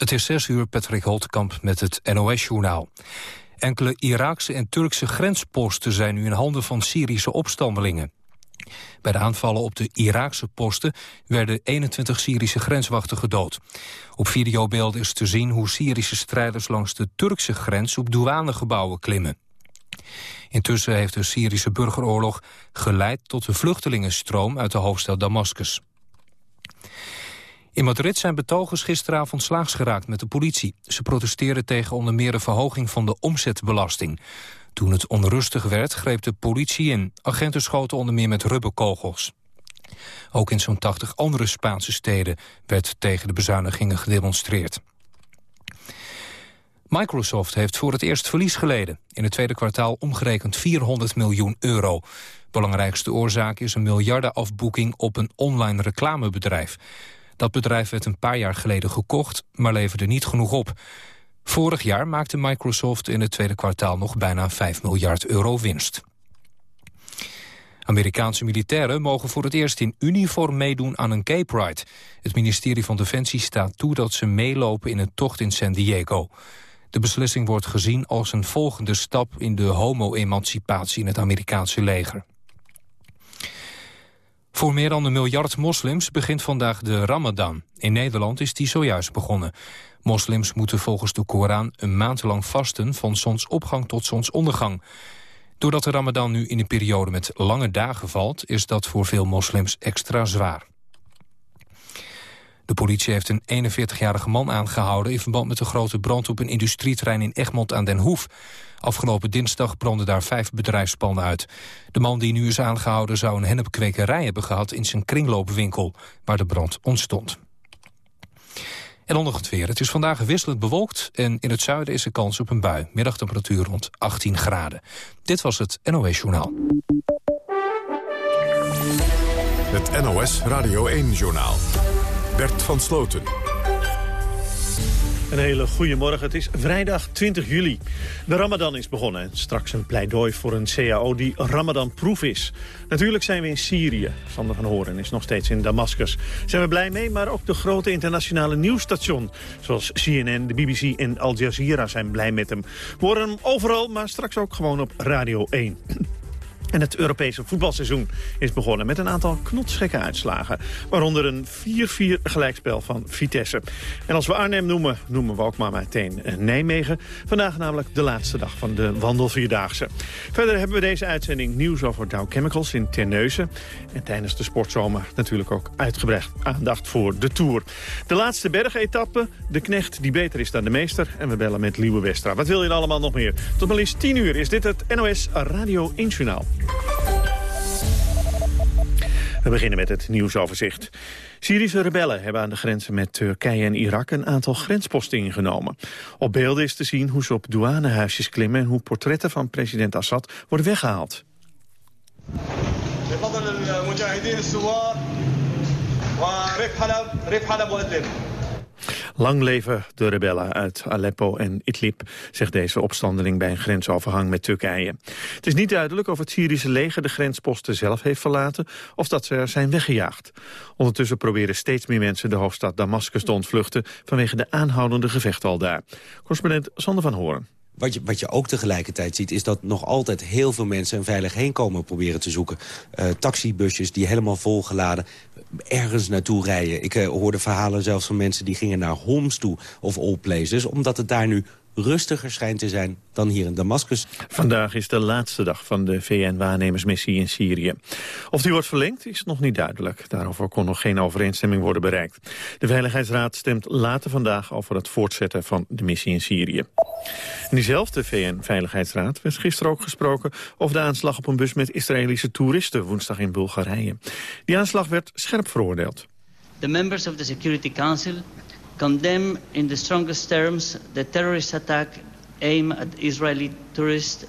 Het is zes uur, Patrick Holtkamp met het NOS-journaal. Enkele Iraakse en Turkse grensposten zijn nu in handen van Syrische opstandelingen. Bij de aanvallen op de Iraakse posten werden 21 Syrische grenswachten gedood. Op videobeelden is te zien hoe Syrische strijders langs de Turkse grens op douanegebouwen klimmen. Intussen heeft de Syrische burgeroorlog geleid tot de vluchtelingenstroom uit de hoofdstad Damascus. In Madrid zijn betogers gisteravond slaags geraakt met de politie. Ze protesteerden tegen onder meer de verhoging van de omzetbelasting. Toen het onrustig werd, greep de politie in. Agenten schoten onder meer met rubberkogels. Ook in zo'n 80 andere Spaanse steden werd tegen de bezuinigingen gedemonstreerd. Microsoft heeft voor het eerst verlies geleden. In het tweede kwartaal omgerekend 400 miljoen euro. Belangrijkste oorzaak is een miljardenafboeking op een online reclamebedrijf. Dat bedrijf werd een paar jaar geleden gekocht, maar leverde niet genoeg op. Vorig jaar maakte Microsoft in het tweede kwartaal nog bijna 5 miljard euro winst. Amerikaanse militairen mogen voor het eerst in uniform meedoen aan een Gay Pride. Het ministerie van Defensie staat toe dat ze meelopen in een tocht in San Diego. De beslissing wordt gezien als een volgende stap in de homo-emancipatie in het Amerikaanse leger. Voor meer dan een miljard moslims begint vandaag de Ramadan. In Nederland is die zojuist begonnen. Moslims moeten volgens de Koran een maand lang vasten... van zonsopgang tot zonsondergang. Doordat de Ramadan nu in een periode met lange dagen valt... is dat voor veel moslims extra zwaar. De politie heeft een 41-jarige man aangehouden... in verband met de grote brand op een industrieterrein in Egmond aan den Hoef. Afgelopen dinsdag brandden daar vijf bedrijfspanden uit. De man die nu is aangehouden zou een hennepkwekerij hebben gehad... in zijn kringloopwinkel, waar de brand ontstond. En onder het weer. Het is vandaag wisselend bewolkt en in het zuiden is er kans op een bui. Middagtemperatuur rond 18 graden. Dit was het NOS Journaal. Het NOS Radio 1-journaal. Bert van Sloten. Een hele goede morgen. Het is vrijdag 20 juli. De Ramadan is begonnen. En straks een pleidooi voor een CAO die Ramadan-proef is. Natuurlijk zijn we in Syrië. Sander van Horen is nog steeds in Damascus. Zijn we blij mee, maar ook de grote internationale nieuwsstation... zoals CNN, de BBC en Al Jazeera zijn blij met hem. We horen hem overal, maar straks ook gewoon op Radio 1. En het Europese voetbalseizoen is begonnen met een aantal knotsgekke uitslagen. Waaronder een 4-4 gelijkspel van Vitesse. En als we Arnhem noemen, noemen we ook maar meteen Nijmegen. Vandaag namelijk de laatste dag van de wandelvierdaagse. Verder hebben we deze uitzending nieuws over Dow Chemicals in Terneuzen. En tijdens de sportzomer natuurlijk ook uitgebreid aandacht voor de Tour. De laatste bergetappe, de knecht die beter is dan de meester. En we bellen met Liewe Westra. Wat wil je allemaal nog meer? Tot maar liefst 10 uur is dit het NOS Radio 1 Journaal. We beginnen met het nieuwsoverzicht. Syrische rebellen hebben aan de grenzen met Turkije en Irak een aantal grensposten ingenomen. Op beelden is te zien hoe ze op douanehuisjes klimmen en hoe portretten van president Assad worden weggehaald. Lang leven de rebellen uit Aleppo en Idlib, zegt deze opstandeling bij een grensovergang met Turkije. Het is niet duidelijk of het Syrische leger de grensposten zelf heeft verlaten of dat ze er zijn weggejaagd. Ondertussen proberen steeds meer mensen de hoofdstad Damascus te ontvluchten vanwege de aanhoudende gevechten al daar. Correspondent Sander van Hoorn. Wat je, wat je ook tegelijkertijd ziet, is dat nog altijd heel veel mensen een veilig heenkomen proberen te zoeken. Uh, taxibusjes die helemaal volgeladen ergens naartoe rijden. Ik uh, hoorde verhalen zelfs van mensen die gingen naar Homs toe of all places. Omdat het daar nu rustiger schijnt te zijn dan hier in Damascus. Vandaag is de laatste dag van de VN-waarnemersmissie in Syrië. Of die wordt verlengd is nog niet duidelijk. Daarover kon nog geen overeenstemming worden bereikt. De Veiligheidsraad stemt later vandaag over het voortzetten van de missie in Syrië. In diezelfde VN-veiligheidsraad werd gisteren ook gesproken over de aanslag op een bus met Israëlische toeristen woensdag in Bulgarije. Die aanslag werd scherp veroordeeld. The members of the Security Council condemn in the strongest terms the terrorist attack aimed at Israeli tourists.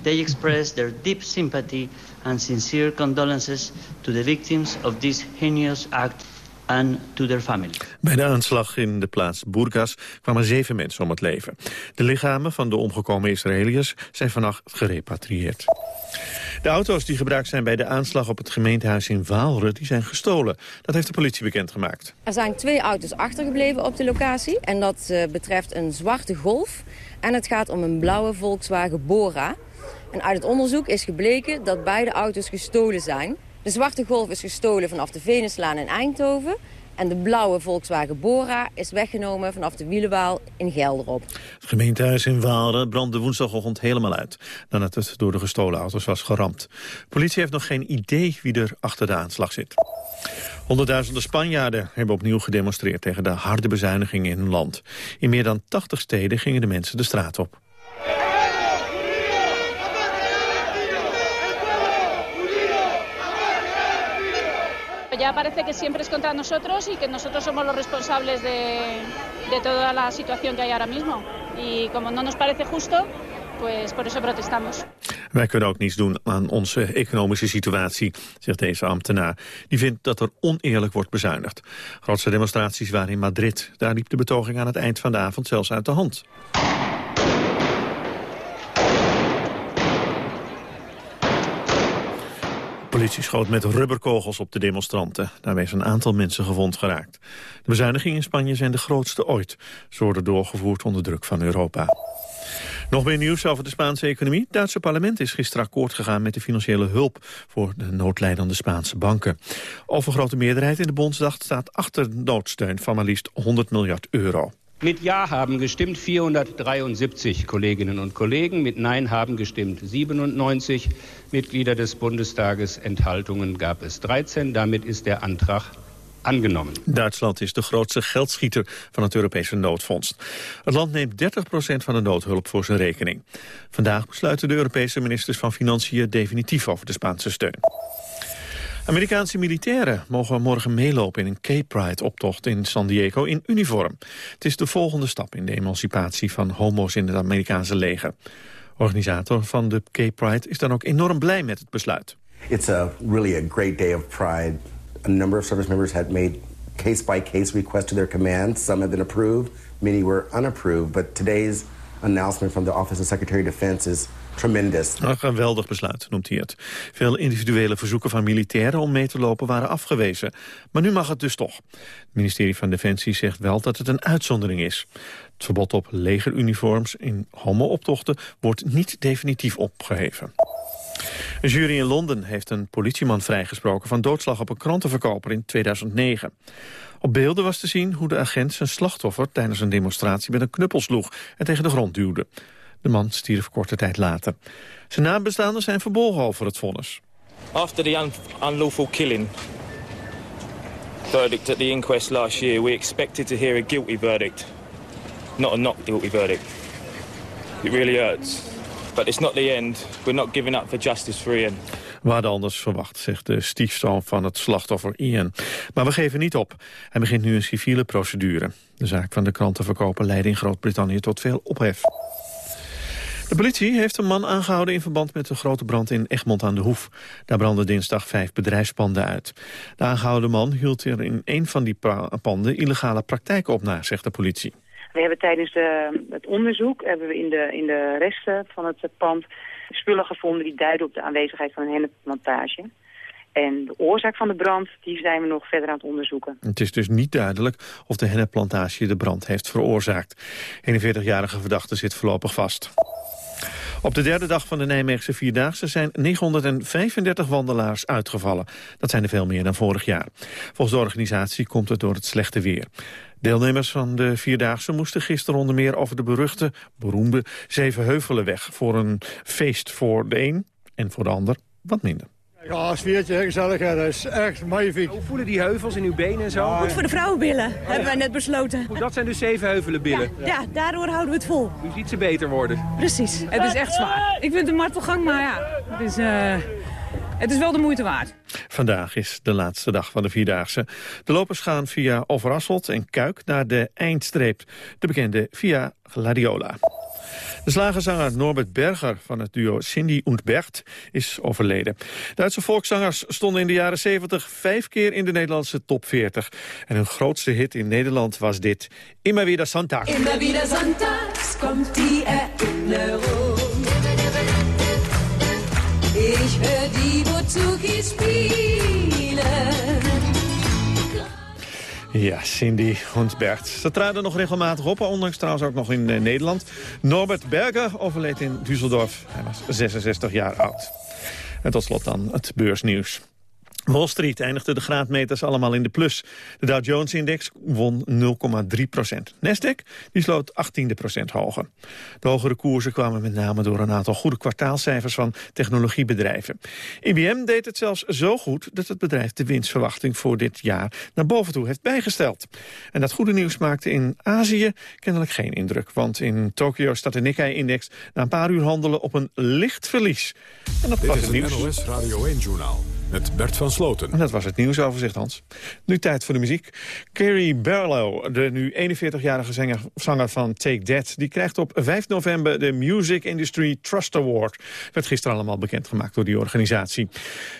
They express their deep sympathy and sincere condolences to the victims of this heinous act and to their families. Bij de aanslag in de plaats Burgas kwamen zeven mensen om het leven. De lichamen van de omgekomen Israëliërs zijn vannacht gerepatrieerd. De auto's die gebruikt zijn bij de aanslag op het gemeentehuis in Waalre... die zijn gestolen. Dat heeft de politie bekendgemaakt. Er zijn twee auto's achtergebleven op de locatie. En dat uh, betreft een zwarte Golf. En het gaat om een blauwe Volkswagen Bora. En uit het onderzoek is gebleken dat beide auto's gestolen zijn. De zwarte Golf is gestolen vanaf de Venuslaan in Eindhoven... En de blauwe Volkswagen Bora is weggenomen vanaf de Wielenwaal in Gelderop. Het gemeentehuis in Waalre brandde woensdagochtend helemaal uit... nadat het door de gestolen auto's was geramd. Politie heeft nog geen idee wie er achter de aanslag zit. Honderdduizenden Spanjaarden hebben opnieuw gedemonstreerd... tegen de harde bezuinigingen in hun land. In meer dan 80 steden gingen de mensen de straat op. ya parece que siempre es contra nosotros y que nosotros somos los responsables de, de toda la situación que hay ahora mismo. Y como no nos parece justo, pues por eso protestamos. Wij kunnen ook niets doen aan onze economische situatie, zegt deze ambtenaar. Die vindt dat er oneerlijk wordt bezuinigd. Grootste demonstraties waren in Madrid. Daar liep de betoging aan het eind van de avond zelfs uit de hand. Politie schoot met rubberkogels op de demonstranten. Daarmee is een aantal mensen gewond geraakt. De bezuinigingen in Spanje zijn de grootste ooit. Ze worden doorgevoerd onder druk van Europa. Nog meer nieuws over de Spaanse economie. Het Duitse parlement is gisteren akkoord gegaan met de financiële hulp voor de noodlijdende Spaanse banken. Overgrote meerderheid in de Bondsdag staat achter noodsteun van maar liefst 100 miljard euro. Mit Ja haben gestimmt 473 Kolleginnen und Kollegen, mit Nein haben gestimmt 97 Mitglieder des Bundestages. Enthaltungen gab es 13. Damit ist der Antrag Angenommen. Duitsland is de grootste geldschieter van het Europese noodfonds. Het land neemt 30% van de noodhulp voor zijn rekening. Vandaag besluiten de Europese ministers van Financiën definitief over de Spaanse steun. Amerikaanse militairen mogen morgen meelopen in een K-Pride-optocht in San Diego in uniform. Het is de volgende stap in de emancipatie van homo's in het Amerikaanse leger. Organisator van de K-Pride is dan ook enorm blij met het besluit. It's a really a great day of pride. A number of service members had made case-by-case requests to their command. Some have been approved, many were unapproved. But today's announcement from the Office of Secretary of Defense is tremendous. Een geweldig besluit, noemt hij het. Veel individuele verzoeken van militairen om mee te lopen waren afgewezen. Maar nu mag het dus toch. Het ministerie van Defensie zegt wel dat het een uitzondering is. Het verbod op legeruniforms in homo-optochten wordt niet definitief opgeheven. Een jury in Londen heeft een politieman vrijgesproken... van doodslag op een krantenverkoper in 2009. Op beelden was te zien hoe de agent zijn slachtoffer... tijdens een demonstratie met een knuppel sloeg en tegen de grond duwde. De man stierf korte tijd later. Zijn nabestaanden zijn verbolgen over het vonnis. After the un unlawful killing verdict at the inquest last year, we expected to hear a guilty verdict, not a not guilty verdict. It really hurts. But it's not the end. We're not giving up for justice for Ian. We hadden anders verwacht, zegt de stiefzoon van het slachtoffer Ian. Maar we geven niet op. Hij begint nu een civiele procedure. De zaak van de krantenverkoper leidde in Groot-Brittannië tot veel ophef. De politie heeft een man aangehouden in verband met de grote brand in Egmond aan de Hoef. Daar brandden dinsdag vijf bedrijfspanden uit. De aangehouden man hield er in een van die panden illegale praktijken op na, zegt de politie. We hebben tijdens de, het onderzoek hebben we in de, in de resten van het pand spullen gevonden die duiden op de aanwezigheid van een hennepplantage. En de oorzaak van de brand die zijn we nog verder aan het onderzoeken. Het is dus niet duidelijk of de hennepplantage de brand heeft veroorzaakt. 41-jarige verdachte zit voorlopig vast. Op de derde dag van de Nijmeegse Vierdaagse zijn 935 wandelaars uitgevallen. Dat zijn er veel meer dan vorig jaar. Volgens de organisatie komt het door het slechte weer. Deelnemers van de Vierdaagse moesten gisteren onder meer over de beruchte, beroemde Zevenheuvelenweg... voor een feest voor de een en voor de ander wat minder. Ja, sfeertje, gezelligheid. Dat is echt magnifiek. Hoe voelen die heuvels in uw benen en zo? Goed voor de vrouwenbillen, hebben wij net besloten. Goed, dat zijn dus zeven heuvelenbillen? Ja, ja, daardoor houden we het vol. U ziet ze beter worden? Precies. Het is echt zwaar. Ik vind het een martelgang, maar ja, het is, uh, het is wel de moeite waard. Vandaag is de laatste dag van de Vierdaagse. De lopers gaan via Overasselt en Kuik naar de eindstreep. De bekende Via Gladiola. De slagerzanger Norbert Berger van het duo Cindy und Bert is overleden. Duitse volkszangers stonden in de jaren 70 vijf keer in de Nederlandse top 40. En hun grootste hit in Nederland was dit. Immer wieder Sonntag. Immer wieder Sonntags kommt die Erinnerung. Ich höre die Bouzouki spielen. Ja, Cindy Hunsbergt. Ze traden nog regelmatig op, ondanks trouwens ook nog in eh, Nederland. Norbert Berger overleed in Düsseldorf. Hij was 66 jaar oud. En tot slot dan het beursnieuws. Wall Street eindigde de graadmeters allemaal in de plus. De Dow Jones-index won 0,3 procent. Nasdaq die sloot 18 procent hoger. De hogere koersen kwamen met name door een aantal goede kwartaalcijfers van technologiebedrijven. IBM deed het zelfs zo goed dat het bedrijf de winstverwachting voor dit jaar naar boven toe heeft bijgesteld. En dat goede nieuws maakte in Azië kennelijk geen indruk. Want in Tokio staat de Nikkei-index na een paar uur handelen op een licht verlies. En dat Dit was is het het nieuws. NOS Radio 1-journaal met Bert van Sloten. En dat was het nieuwsoverzicht, Hans. Nu tijd voor de muziek. Carrie Barlow, de nu 41-jarige zanger, zanger van Take That... die krijgt op 5 november de Music Industry Trust Award. Werd gisteren allemaal bekendgemaakt door die organisatie.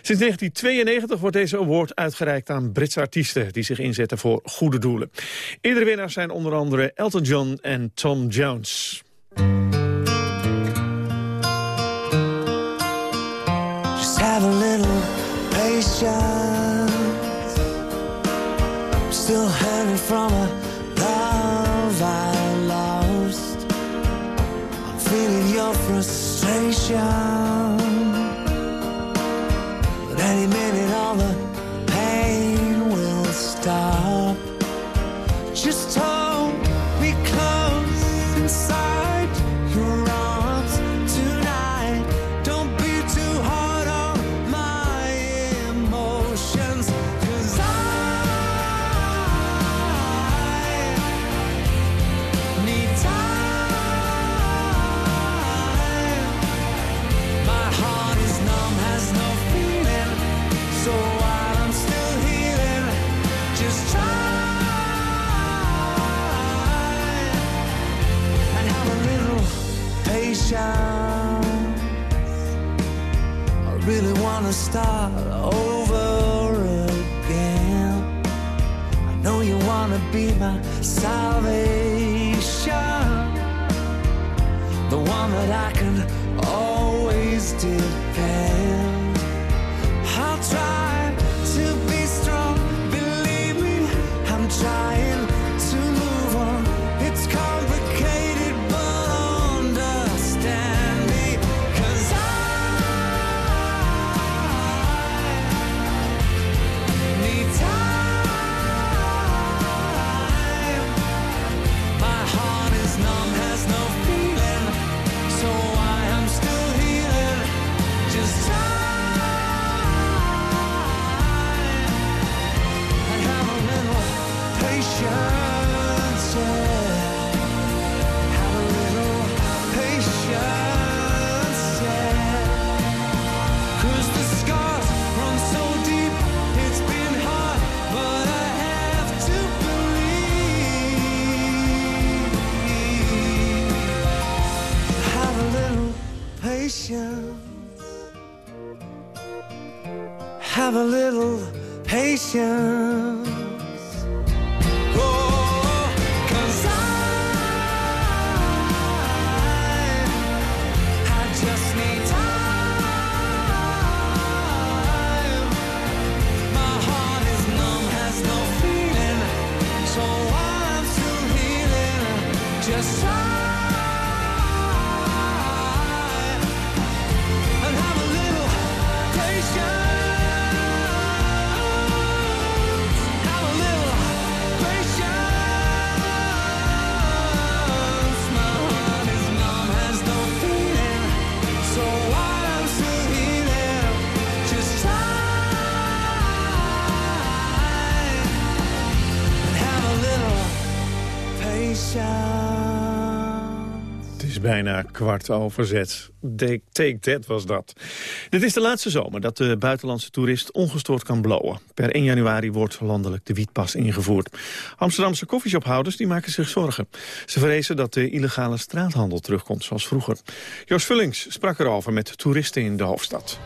Sinds 1992 wordt deze award uitgereikt aan Britse artiesten... die zich inzetten voor goede doelen. Eerdere winnaars zijn onder andere Elton John en Tom Jones. I'm still hurting from a love I lost. I'm feeling your frustration. But any minute, all the start over again. I know you wanna be my salvation, Have a little patience. Bijna kwart over zes. Take, that was dat. Dit is de laatste zomer dat de buitenlandse toerist ongestoord kan blowen. Per 1 januari wordt landelijk de wietpas ingevoerd. Amsterdamse koffieshophouders die maken zich zorgen. Ze vrezen dat de illegale straathandel terugkomt zoals vroeger. Joost Vullings sprak erover met toeristen in de hoofdstad.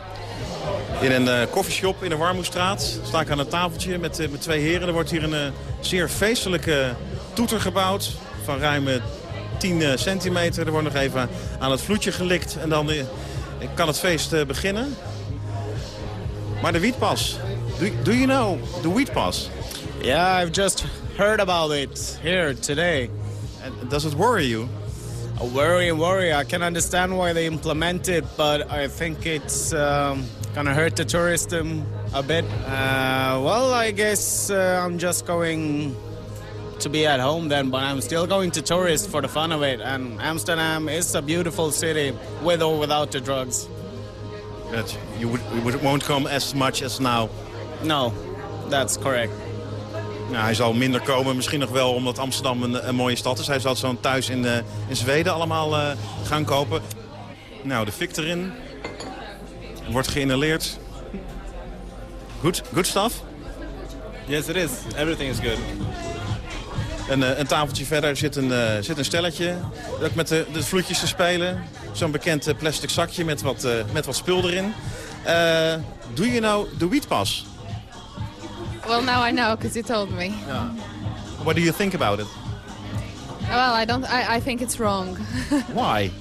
In een eh koffieshop in de Warmoestraat sta ik aan een tafeltje met, eh, met twee heren. Er wordt hier een eh, zeer feestelijke toeter gebouwd van ruim 10 eh, centimeter. Er wordt nog even aan het vloedje gelikt en dan eh, kan het feest eh, beginnen. Maar de wietpas, do, do you know the wheat pass? Yeah, I've just heard about it here today. And does it worry you? A worry, worry. I can understand why they implement it, but I think it's um, gonna hurt the tourism a bit. Uh, well, I guess uh, I'm just going to be at home then, but I'm still going to tourist for the fun of it. And Amsterdam is a beautiful city, with or without the drugs. That you, would, you would- won't come as much as now. No, that's correct. Nou, hij zal minder komen, misschien nog wel omdat Amsterdam een, een mooie stad is. Hij zal het zo thuis in, eh, in Zweden allemaal eh, gaan kopen. Nou, de fik erin. Wordt geïnhaleerd. Good, good stuff? Yes, it is. Everything is good. Een, eh, een tafeltje verder zit een, eh, zit een stelletje. Ook met de, de vloetjes te spelen. Zo'n bekend eh, plastic zakje met wat, met wat spul erin. Do you know the wheat pass? Well, now I know because you told me. What do you think about it? Well, I don't. I, I think it's wrong. Why?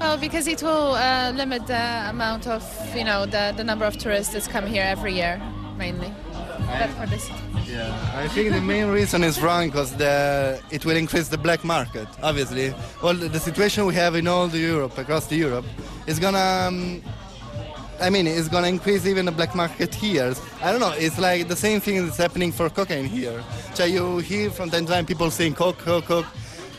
well, because it will uh, limit the amount of, you know, the, the number of tourists that come here every year, mainly. But for this. I think the main reason is wrong because the, it will increase the black market, obviously. Well, the, the situation we have in all the Europe, across the Europe, is gonna, um, I mean, it's gonna increase even the black market here. I don't know, it's like the same thing that's happening for cocaine here. So you hear from time to time people saying coke, coke, coke.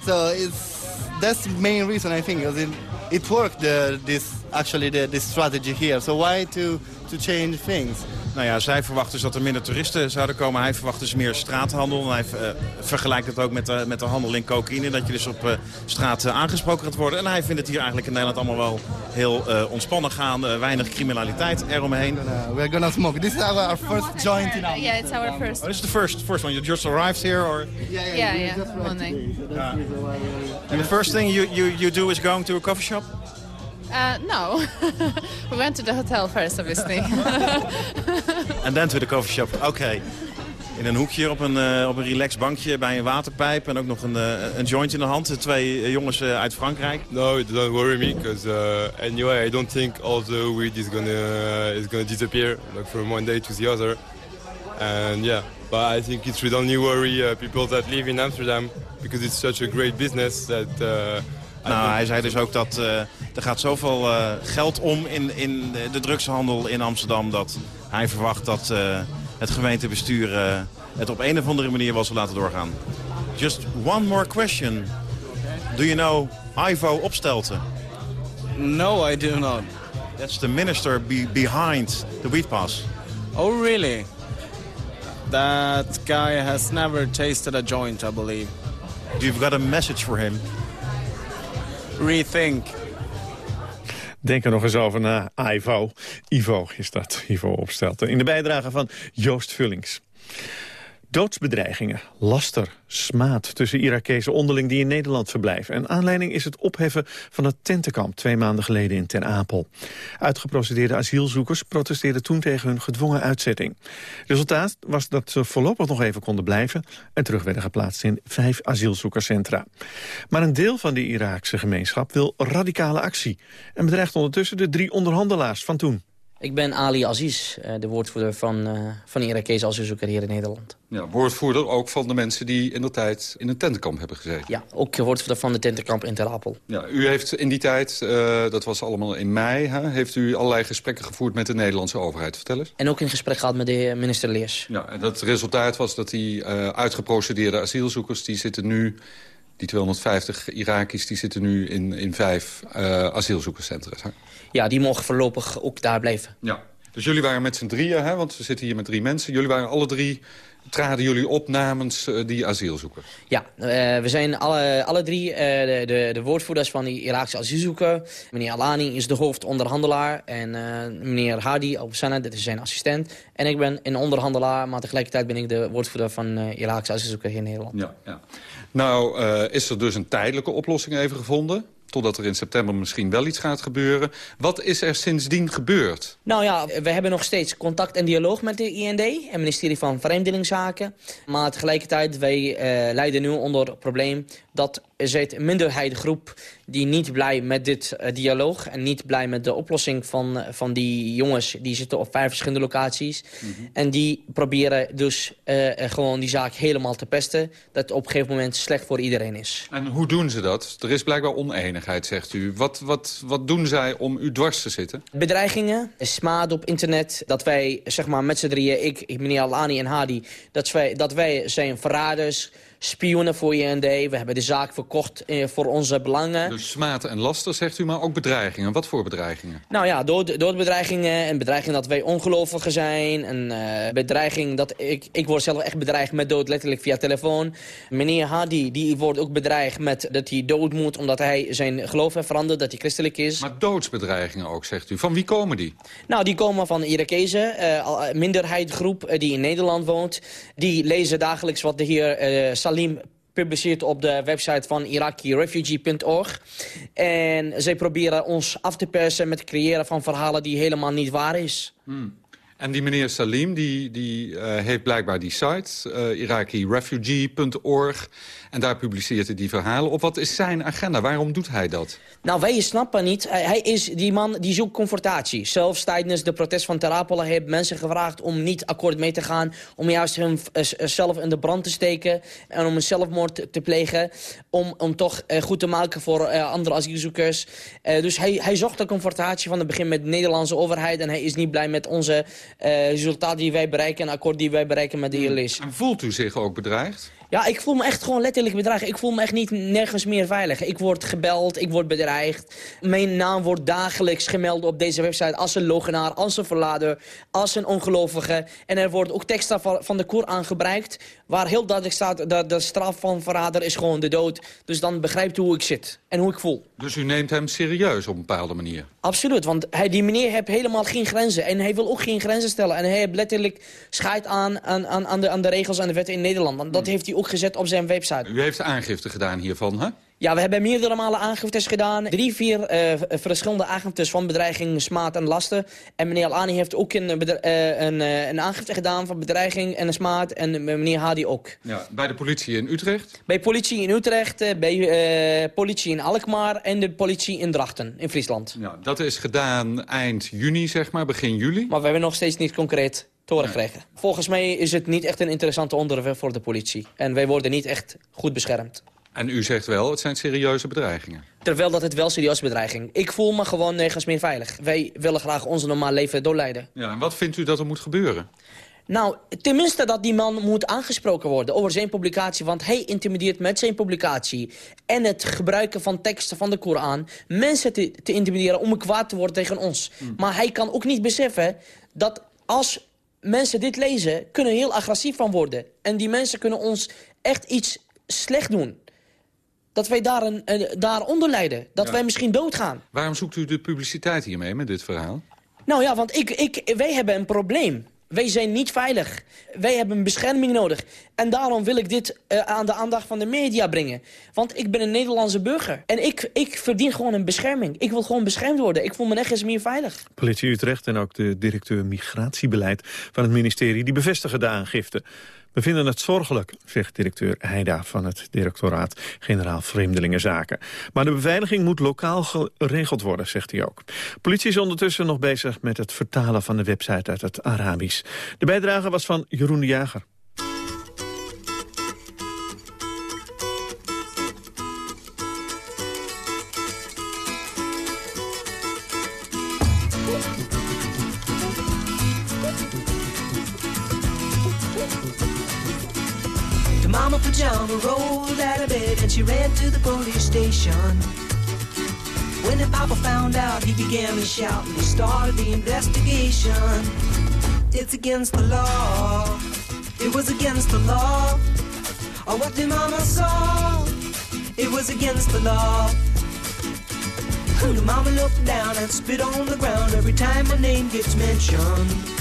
So it's, that's the main reason I think, because it, it worked, the, this, actually, the, this strategy here. So why to, to change things? Nou ja, zij verwachten dus dat er minder toeristen zouden komen. Hij verwacht dus meer straathandel. En hij eh, vergelijkt het ook met, de met de handel in cocaïne. Dat je dus op eh, straat eh, aangesproken gaat worden. En hij vindt het hier eigenlijk in Nederland allemaal wel heel eh, ontspannen gaan. Eh, weinig criminaliteit eromheen. We're gonna smoke. This is our, first joint in our... Yeah, it's our first. Oh, this is the first, first one. You just arrived here? Or? Yeah, yeah, morning. And the first thing you, you, you do is going to a coffee shop? Uh, no, we went to the hotel first, obviously. En then to the coffee shop. Oké. In een hoekje op een, eh, op een relaxed bankje bij een waterpijp. En ook nog een, eh, een joint in de hand. Twee eh, jongens eh, uit Frankrijk. No, it doesn't worry me because uh, anyway, I don't think all the weed is gonna is gonna disappear like from one day to the other. And yeah, but I think it should only worry uh, people that live in Amsterdam because it's such a great business that. Nou, hij zei dus ook dat eh, er gaat zoveel eh, geld om in, in de drugshandel in Amsterdam... dat hij verwacht dat eh, het gemeentebestuur het op een of andere manier wel zal laten doorgaan. Just one more question. Do you know Ivo Opstelten? No, I do not. That's the minister be behind the wheat pass. Oh, really? That guy has never tasted a joint, I believe. You've got a message for him. Rethink. Denk er nog eens over na. Ivo. Ivo is dat. Ivo opstelt. In de bijdrage van Joost Vullings. Doodsbedreigingen, laster, smaad tussen Irakezen onderling die in Nederland verblijven. En aanleiding is het opheffen van het tentenkamp twee maanden geleden in Ter Apel. Uitgeprocedeerde asielzoekers protesteerden toen tegen hun gedwongen uitzetting. Resultaat was dat ze voorlopig nog even konden blijven en terug werden geplaatst in vijf asielzoekerscentra. Maar een deel van de Iraakse gemeenschap wil radicale actie en bedreigt ondertussen de drie onderhandelaars van toen. Ik ben Ali Aziz, eh, de woordvoerder van, eh van Irakese asielzoeker hier in Nederland. Ja, woordvoerder ook van de mensen die in de tijd in een tentenkamp hebben gezeten. Ja, ook woordvoerder van de tentenkamp in Ter Apel. Ja, u heeft in die tijd, eh, dat was allemaal in mei, hè, heeft u allerlei gesprekken gevoerd met de Nederlandse overheid. Vertel eens. En ook in gesprek gehad met de minister Leers. Ja, en dat resultaat was dat die uitgeprocedeerde asielzoekers, die zitten nu, die 250 Iraki's, die zitten nu in, in vijf asielzoekerscentra. hè? Ja, die mogen voorlopig ook daar blijven. Ja. Dus jullie waren met z'n drieën, hè, want we zitten hier met drie mensen. Jullie waren alle drie, traden jullie op namens eh, die asielzoekers. Ja, eh, we zijn alle, alle drie de, de, de woordvoerders van die Iraakse asielzoeker. Meneer Alani is de hoofdonderhandelaar. En meneer Hadi Al-Sana, dit is zijn assistent. En ik ben een onderhandelaar, maar tegelijkertijd ben ik de woordvoerder van Iraakse asielzoeker hier in Nederland. Ja, ja. Nou, eh, is er dus een tijdelijke oplossing even gevonden. Totdat er in september misschien wel iets gaat gebeuren. Wat is er sindsdien gebeurd? Nou ja, we hebben nog steeds contact en dialoog met de IND, het ministerie van Vreemdelingszaken. Maar tegelijkertijd, wij eh lijden nu onder het probleem dat zit een minderheidsgroep die niet blij met dit eh, dialoog... en niet blij met de oplossing van, eh, van die jongens. Die zitten op vijf verschillende locaties. En die proberen dus eh, gewoon die zaak helemaal te pesten. Dat op een gegeven moment slecht voor iedereen is. En hoe doen ze dat? Er is blijkbaar oneenigheid, zegt u. Wat, wat, wat doen zij om u dwars te zitten? Bedreigingen, smaad op internet. Dat wij, zeg maar, met z'n drieën, ik, ik, meneer Alani en Hadi... dat wij, dat wij zijn verraders, spionnen voor IND. We hebben de zaak verkocht eh, voor onze belangen. Dus smaad en laster, zegt u, maar ook bedreigingen. Wat voor bedreigingen? Nou ja, door, door bedreigingen en bedreiging dat wij ongelovigen zijn. En eh, bedreiging dat ik, ik word zelf echt bedreigd met dood, letterlijk via telefoon. Meneer Hadi, die wordt ook bedreigd met dat hij dood moet omdat hij zijn geloof heeft veranderd, dat hij christelijk is. Maar doodsbedreigingen ook, zegt u. Van wie komen die? Nou, die komen van Irakezen, al- eh, minderheidsgroep eh, die in Nederland woont. Die lezen dagelijks wat de heer eh, Salim publiceert op de website van irakirefugee.org. En zij proberen ons af te persen met het creëren van verhalen die helemaal niet waar is. Hmm. En die meneer Salim die, die eh, heeft blijkbaar die site, eh irakirefugee.org. En daar publiceert hij die verhalen op. Wat is zijn agenda? Waarom doet hij dat? Nou, wij snappen niet. Hij, is die man die zoekt confrontatie. Zelfs tijdens de protest van Terrapola heeft mensen gevraagd om niet akkoord mee te gaan. Om juist hunzelf in de brand te steken. En om een zelfmoord te, plegen. Om, om toch eh, goed te maken voor eh, andere asielzoekers. Eh, dus hij, hij zocht de confrontatie van het begin met de Nederlandse overheid. En hij is niet blij met onze eh resultaten die wij bereiken. En akkoord die wij bereiken met de ILIS. En voelt u zich ook bedreigd? Ja, ik voel me echt gewoon letterlijk bedreigd. Ik voel me echt niet nergens meer veilig. Ik word gebeld, ik word bedreigd. Mijn naam wordt dagelijks gemeld op deze website als een logenaar, als een verlader, als een ongelovige. En er wordt ook teksten van, de Koran gebruikt, waar heel duidelijk staat dat de straf van verrader is gewoon de dood. Dus dan begrijpt u hoe ik zit en hoe ik voel. Dus u neemt hem serieus op een bepaalde manier? Absoluut, want hij, die meneer heeft helemaal geen grenzen. En hij wil ook geen grenzen stellen. En hij heeft letterlijk scheid aan, aan, aan, aan, de, aan de regels en de wetten in Nederland. Want dat heeft hij ook gezet op zijn website. U heeft aangifte gedaan hiervan, hè? Ja, we hebben meerdere malen aangiftes gedaan. Drie, vier eh, verschillende aangiftes van bedreiging, smaad en lasten. En meneer Alani heeft ook een, eh, een, eh, een aangifte gedaan van bedreiging en smaad. En meneer Hadi ook. Ja, bij de politie in Utrecht? Bij politie in Utrecht, bij politie in Alkmaar en de politie in Drachten, in Friesland. Ja, dat is gedaan eind juni, zeg maar, begin juli. Maar we hebben nog steeds niet concreet gekregen. Volgens mij is het niet echt een interessante onderwerp voor de politie. En wij worden niet echt goed beschermd. En u zegt wel, het zijn serieuze bedreigingen. Terwijl dat het wel serieuze bedreiging. Ik voel me gewoon nergens meer veilig. Wij willen graag ons normaal leven doorleiden. Ja, en wat vindt u dat er moet gebeuren? Nou, tenminste dat die man moet aangesproken worden over zijn publicatie. Want hij intimideert met zijn publicatie en het gebruiken van teksten van de Koran... mensen te, te intimideren om kwaad te worden tegen ons. Maar hij kan ook niet beseffen dat als mensen dit lezen... kunnen heel agressief van worden. En die mensen kunnen ons echt iets slecht doen. Dat wij daar een, een, daaronder lijden. Dat Ja. wij misschien doodgaan. Waarom zoekt u de publiciteit hiermee met dit verhaal? Nou ja, want ik, ik, wij hebben een probleem. Wij zijn niet veilig. Wij hebben een bescherming nodig. En daarom wil ik dit eh, aan de aandacht van de media brengen. Want ik ben een Nederlandse burger. En ik, ik verdien gewoon een bescherming. Ik wil gewoon beschermd worden. Ik voel me nergens meer veilig. Politie Utrecht en ook de directeur migratiebeleid van het ministerie... die bevestigen de aangifte. We vinden het zorgelijk, zegt directeur Heida van het directoraat Generaal Vreemdelingenzaken. Maar de beveiliging moet lokaal geregeld worden, zegt hij ook. Politie is ondertussen nog bezig met het vertalen van de website uit het Arabisch. De bijdrage was van Jeroen de Jager. Mama rolled out of bed and she ran to the police station. When the papa found out, he began to shout and he started the investigation. It's against the law. It was against the law. Or what the mama saw. It was against the law. The mama looked down and spit on the ground every time my name gets mentioned.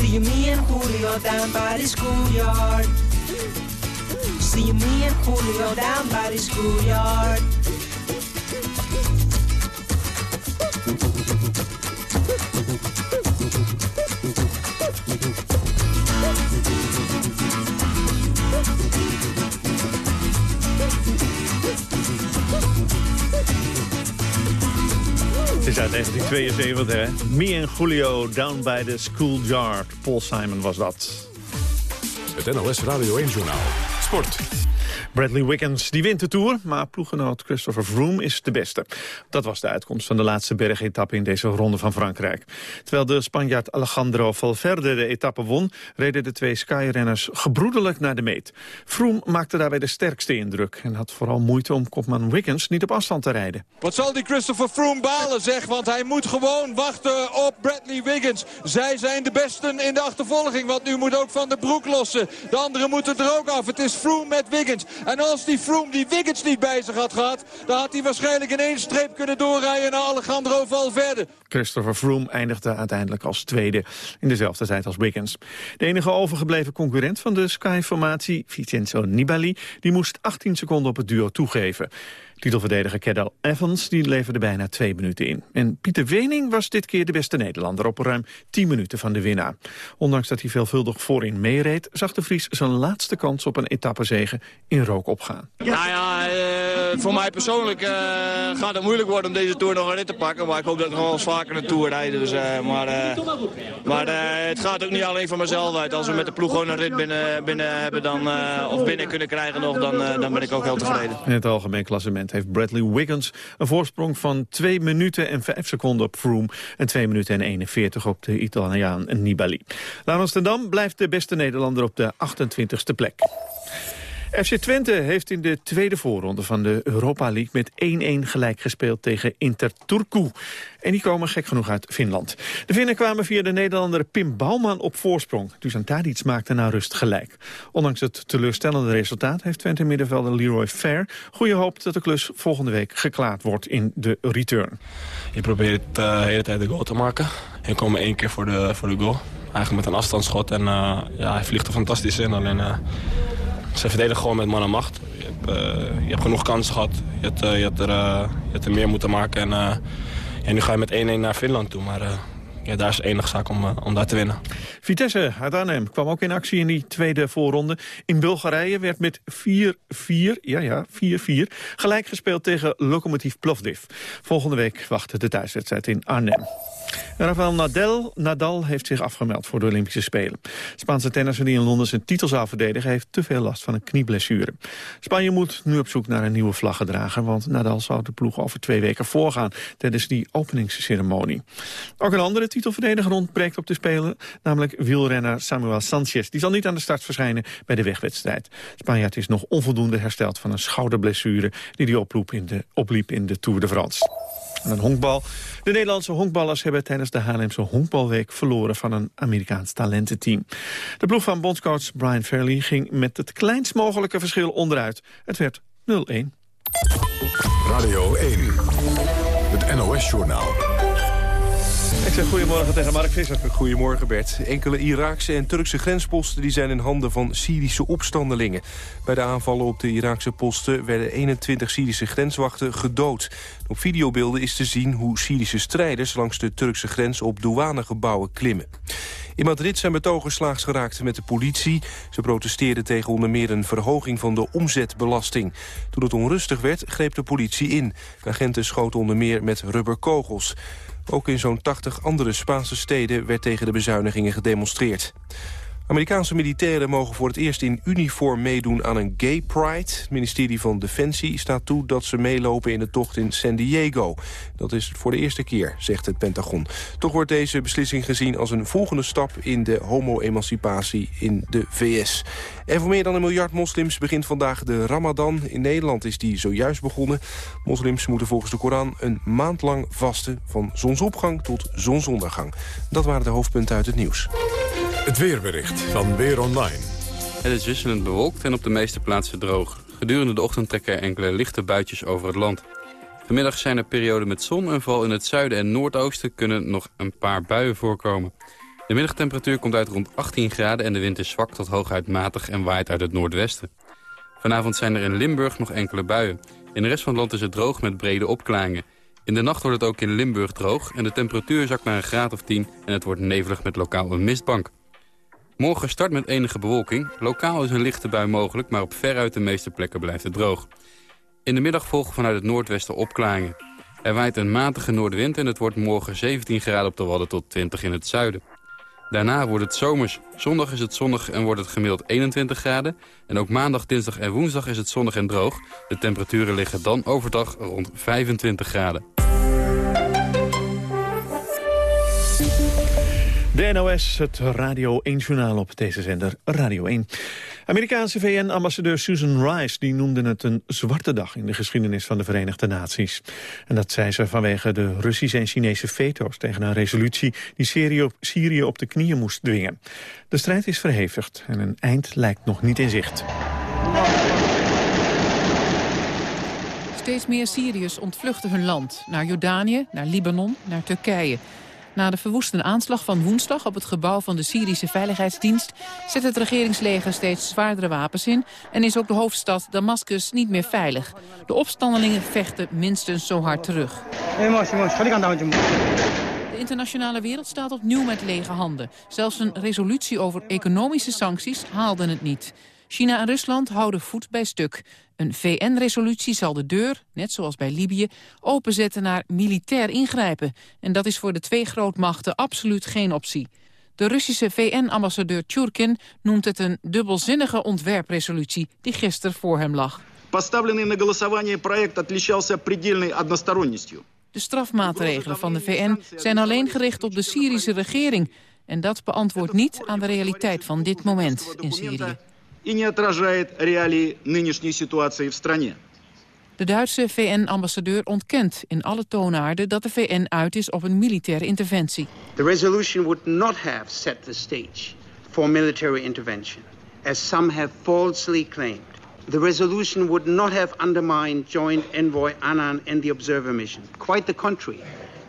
See me and Julio down by the schoolyard. See me and Julio down by the schoolyard. 1972, hè? Me and Julio down by the schoolyard. Paul Simon was dat. Het NLS Radio 1-journaal. Sport. Bradley Wiggins die wint de Tour, maar ploeggenoot Christopher Froome is de beste. Dat was de uitkomst van de laatste bergetappe in deze ronde van Frankrijk. Terwijl de Spanjaard Alejandro Valverde de etappe won... reden de twee skyrenners gebroedelijk naar de meet. Froome maakte daarbij de sterkste indruk... en had vooral moeite om kopman Wiggins niet op afstand te rijden. Wat zal die Christopher Froome balen zeg, want hij moet gewoon wachten op Bradley Wiggins. Zij zijn de besten in de achtervolging, want nu moet ook Van der Broek lossen. De anderen moeten er ook af. Het is Froome met Wiggins. En als die Froome die Wiggins niet bij zich had gehad... dan had hij waarschijnlijk in één streep kunnen doorrijden naar Alejandro Valverde. Christopher Froome eindigde uiteindelijk als tweede in dezelfde tijd als Wiggins. De enige overgebleven concurrent van de Sky-formatie, Vincenzo Nibali, die moest 18 seconden op het duo toegeven. Titelverdediger Cadel Evans die leverde bijna twee minuten in. En Pieter Wening was dit keer de beste Nederlander op ruim 10 minuten van de winnaar. Ondanks dat hij veelvuldig voorin meereed, zag de Vries zijn laatste kans op een etappezege in rook opgaan. Nou ja, eh, voor mij persoonlijk eh, gaat het moeilijk worden om deze Tour nog een rit te pakken. Maar ik hoop dat ik nog wel eens vaker een Tour rijd. Dus, eh, maar maar het gaat ook niet alleen van mezelf uit. Als we met de ploeg gewoon een rit binnen, binnen hebben dan, of binnen kunnen krijgen nog, dan, dan ben ik ook heel tevreden. In het algemeen klassement heeft Bradley Wiggins een voorsprong van 2 minuten en 5 seconden op Froome... en 2 minuten en 41 op de Italiaan Nibali. Laurens ten Dam blijft de beste Nederlander op de 28e plek. FC Twente heeft in de tweede voorronde van de Europa League met 1-1 gelijk gespeeld tegen Inter Turku. En die komen gek genoeg uit Finland. De Finnen kwamen via de Nederlander Pim Bouwman op voorsprong. Dusan Tadic maakte na rust gelijk. Ondanks het teleurstellende resultaat heeft Twente middenvelder Leroy Fair goede hoop dat de klus volgende week geklaard wordt in de return. Je probeert eh, de hele tijd de goal te maken. En komt één keer voor de, voor de goal. Eigenlijk met een afstandsschot. En eh, ja, hij vliegt er fantastisch in. Alleen, eh, ze verdedigen gewoon met man en macht. Je hebt, eh, je hebt genoeg kansen gehad. Je hebt, eh, je, er, eh, je hebt er meer moeten maken. En, nu ga je met 1-1 naar Finland toe. Maar ja, daar is de enige zaak om, om daar te winnen. Vitesse uit Arnhem kwam ook in actie in die tweede voorronde. In Bulgarije werd met 4-4, ja ja, 4-4, gelijk gespeeld tegen Lokomotiv Plovdiv. Volgende week wacht de thuiswedstrijd in Arnhem. Rafael Nadal, Nadal heeft zich afgemeld voor de Olympische Spelen. Spaanse tennisser die in Londen zijn titel zou verdedigen... heeft te veel last van een knieblessure. Spanje moet nu op zoek naar een nieuwe vlaggedrager... want Nadal zou de ploeg over twee weken voorgaan... tijdens die openingsceremonie. Ook een andere titelverdediger ontbreekt op de Spelen... namelijk wielrenner Samuel Sanchez. Die zal niet aan de start verschijnen bij de wegwedstrijd. Spanjaard is nog onvoldoende hersteld van een schouderblessure... die hij opliep in de, opliep in de Tour de France. En een honkbal. De Nederlandse honkballers hebben tijdens de Haarlemse honkbalweek verloren van een Amerikaans talententeam. De ploeg van bondscoach Brian Fairley ging met het kleinst mogelijke verschil onderuit. Het werd 0-1. Radio 1, het NOS-journaal. Ik zeg goedemorgen tegen Mark Visser. Goedemorgen Bert. Enkele Iraakse en Turkse grensposten die zijn in handen van Syrische opstandelingen. Bij de aanvallen op de Iraakse posten werden 21 Syrische grenswachten gedood. Op videobeelden is te zien hoe Syrische strijders langs de Turkse grens op douanegebouwen klimmen. In Madrid zijn betogers slaags geraakt met de politie. Ze protesteerden tegen onder meer een verhoging van de omzetbelasting. Toen het onrustig werd, greep de politie in. De agenten schoten onder meer met rubberkogels. Ook in zo'n 80 andere Spaanse steden werd tegen de bezuinigingen gedemonstreerd. Amerikaanse militairen mogen voor het eerst in uniform meedoen aan een gay pride. Het ministerie van Defensie staat toe dat ze meelopen in de tocht in San Diego. Dat is voor de eerste keer, zegt het Pentagon. Toch wordt deze beslissing gezien als een volgende stap in de homo-emancipatie in de VS. En voor meer dan een miljard moslims begint vandaag de Ramadan. In Nederland is die zojuist begonnen. Moslims moeten volgens de Koran een maand lang vasten... van zonsopgang tot zonsondergang. Dat waren de hoofdpunten uit het nieuws. Het weerbericht van Weer Online. Het is wisselend bewolkt en op de meeste plaatsen droog. Gedurende de ochtend trekken er enkele lichte buitjes over het land. Vanmiddag zijn er perioden met zon en vooral in het zuiden en noordoosten kunnen nog een paar buien voorkomen. De middagtemperatuur komt uit rond 18 graden en de wind is zwak tot hooguit matig en waait uit het noordwesten. Vanavond zijn er in Limburg nog enkele buien. In de rest van het land is het droog met brede opklaringen. In de nacht wordt het ook in Limburg droog en de temperatuur zakt naar een graad of 10 en het wordt nevelig met lokaal een mistbank. Morgen start met enige bewolking. Lokaal is een lichte bui mogelijk, maar op veruit de meeste plekken blijft het droog. In de middag volgen vanuit het noordwesten opklaringen. Er waait een matige noordwind en het wordt morgen 17 graden op de Wadden tot 20 in het zuiden. Daarna wordt het zomers. Zondag is het zonnig en wordt het gemiddeld 21 graden. En ook maandag, dinsdag en woensdag is het zonnig en droog. De temperaturen liggen dan overdag rond 25 graden. De NOS, het Radio 1-journaal op deze zender Radio 1. Amerikaanse VN-ambassadeur Susan Rice die noemde het een zwarte dag in de geschiedenis van de Verenigde Naties. En dat zei ze vanwege de Russische en Chinese veto's tegen een resolutie die Syrië op, Syrië op de knieën moest dwingen. De strijd is verhevigd en een eind lijkt nog niet in zicht. Steeds meer Syriërs ontvluchten hun land. Naar Jordanië, naar Libanon, naar Turkije. Na de verwoestende aanslag van woensdag op het gebouw van de Syrische Veiligheidsdienst... zet het regeringsleger steeds zwaardere wapens in... en is ook de hoofdstad Damascus niet meer veilig. De opstandelingen vechten minstens zo hard terug. De internationale wereld staat opnieuw met lege handen. Zelfs een resolutie over economische sancties haalde het niet. China en Rusland houden voet bij stuk. Een VN-resolutie zal de deur, net zoals bij Libië, openzetten naar militair ingrijpen. En dat is voor de twee grootmachten absoluut geen optie. De Russische VN-ambassadeur Tjurkin noemt het een dubbelzinnige ontwerpresolutie die gisteren voor hem lag. Поставленный на голосование проект отличался предельной односторонностью. De strafmaatregelen van de VN zijn alleen gericht op de Syrische regering. En dat beantwoordt niet aan de realiteit van dit moment in Syrië. и не отражает реалии нынешней ситуации в стране. De Duitse VN-ambassadeur ontkent in alle toonaarden dat de VN uit is op een militaire interventie. The resolution would not have set the stage for military intervention, as some have falsely claimed. The resolution would not have undermined joint envoy Annan and the observer mission. Quite the contrary.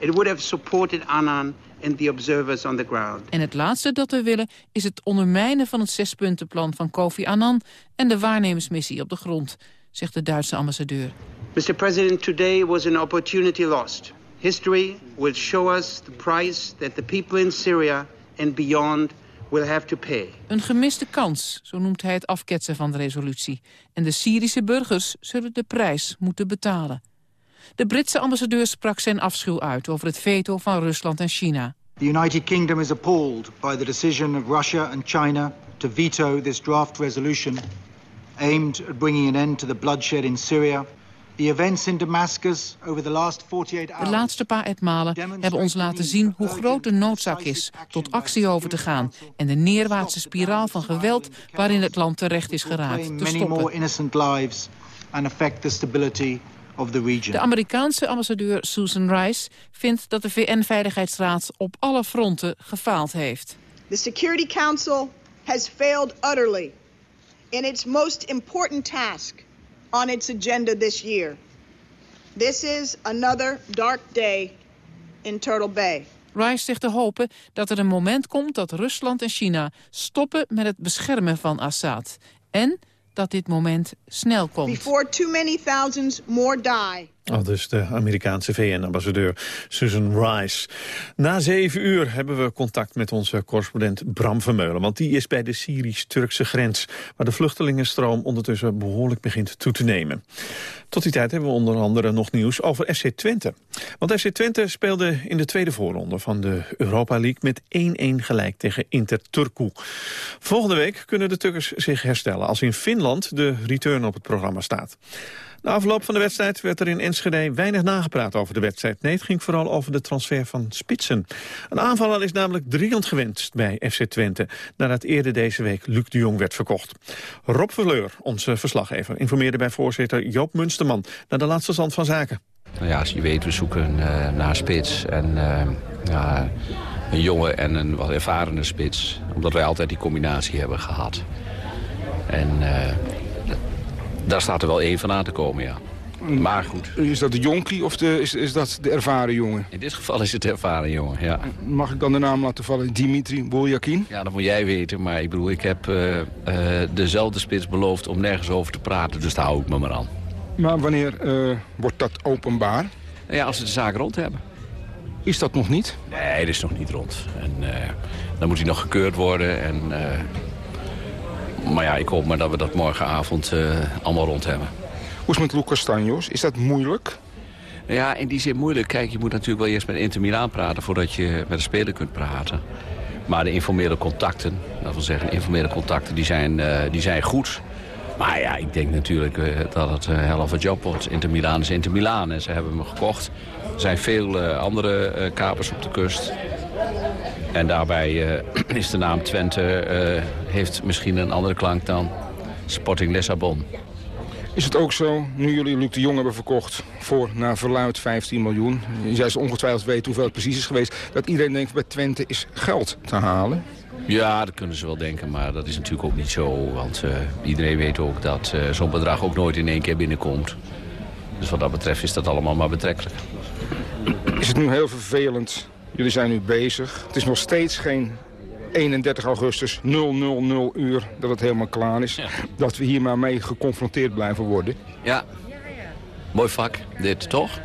It would have supported Annan and the observers on the ground. En het laatste dat we willen is het ondermijnen van het zespuntenplan van Kofi Annan en de waarnemersmissie op de grond, zegt de Duitse ambassadeur. Mr. President, today was an opportunity lost. History will show us the price that the people in Syria and beyond will have to pay. Een gemiste kans, zo noemt hij het afketsen van de resolutie. En de Syrische burgers zullen de prijs moeten betalen. De Britse ambassadeur sprak zijn afschuw uit over het veto van Rusland en China. The United Kingdom is appalled by the decision of Russia and China to veto this draft resolution aimed at bringing an end to the bloodshed in Syria. The events in Damascus over the last 48 hours... De laatste paar etmalen hebben ons laten zien hoe groot de noodzaak is tot actie over te gaan en de neerwaartse spiraal van geweld waarin het land terecht is geraakt te many more stoppen. Of the region. De Amerikaanse ambassadeur Susan Rice vindt dat de VN-veiligheidsraad op alle fronten gefaald heeft. The Security Council has failed utterly in its most important task on its agenda this year. This is another dark day in Turtle Bay. Rice zegt te hopen dat er een moment komt dat Rusland en China stoppen met het beschermen van Assad. En dat dit moment snel komt. Before too many thousands more die Dus de Amerikaanse VN-ambassadeur Susan Rice. Na zeven uur hebben we contact met onze correspondent Bram Vermeulen. Want die is bij de Syrisch-Turkse grens... waar de vluchtelingenstroom ondertussen behoorlijk begint toe te nemen. Tot die tijd hebben we onder andere nog nieuws over FC Twente. Want FC Twente speelde in de tweede voorronde van de Europa League... met 1-1 gelijk tegen Inter Turku. Volgende week kunnen de Turkers zich herstellen... als in Finland de return op het programma staat. Na afloop van de wedstrijd werd er in Enschede weinig nagepraat over de wedstrijd. Nee, het ging vooral over de transfer van Spitsen. Een aanvaller is namelijk dringend gewenst bij FC Twente... nadat eerder deze week Luc de Jong werd verkocht. Rob Verleur, onze verslaggever, informeerde bij voorzitter Joop Munsterman... naar de laatste stand van zaken. Nou ja, als je weet, we zoeken uh, naar spits en ja, een jonge en een wat ervarende spits. Omdat wij altijd die combinatie hebben gehad. En uh, daar staat er wel één van aan te komen, ja. Maar goed. Is dat de jonkie of de, is, is dat de ervaren jongen? In dit geval is het de ervaren jongen, ja. Mag ik dan de naam laten vallen? Dimitri Boljakin? Ja, dat moet jij weten. Maar ik bedoel, ik heb uh, uh, dezelfde spits beloofd om nergens over te praten. Dus daar hou ik me maar aan. Maar wanneer uh, wordt dat openbaar? Ja, als we de zaak rond hebben. Is dat nog niet? Nee, het is nog niet rond. En dan moet hij nog gekeurd worden en... Maar ja, ik hoop maar dat we dat morgenavond uh, allemaal rond hebben. Hoe is het met Lucas Stanjos? Is dat moeilijk? Ja, in die zin moeilijk. Kijk, je moet natuurlijk wel eerst met Inter Milaan praten... voordat je met de speler kunt praten. Maar de informele contacten, dat wil zeggen, informele contacten, die zijn, uh, die zijn goed. Maar ja, ik denk natuurlijk uh, dat het een helft job wordt. Inter Milaan is Inter Milaan en ze hebben hem gekocht. Er zijn veel andere kapers op de kust. En daarbij uh, is de naam Twente uh, heeft misschien een andere klank dan Sporting Lissabon. Is het ook zo, nu jullie Luc de Jong hebben verkocht voor naar verluid 15 miljoen... jij ze ongetwijfeld weet hoeveel het precies is geweest... dat iedereen denkt bij Twente is geld te halen? Ja, dat kunnen ze wel denken, maar dat is natuurlijk ook niet zo. Want uh, iedereen weet ook dat zo'n bedrag ook nooit in één keer binnenkomt. Dus wat dat betreft is dat allemaal maar betrekkelijk. Is het nu heel vervelend Jullie zijn nu bezig. Het is nog steeds geen 31 augustus 000 uur dat het helemaal klaar is. Ja. Dat we hier maar mee geconfronteerd blijven worden. Ja, mooi vak dit, toch?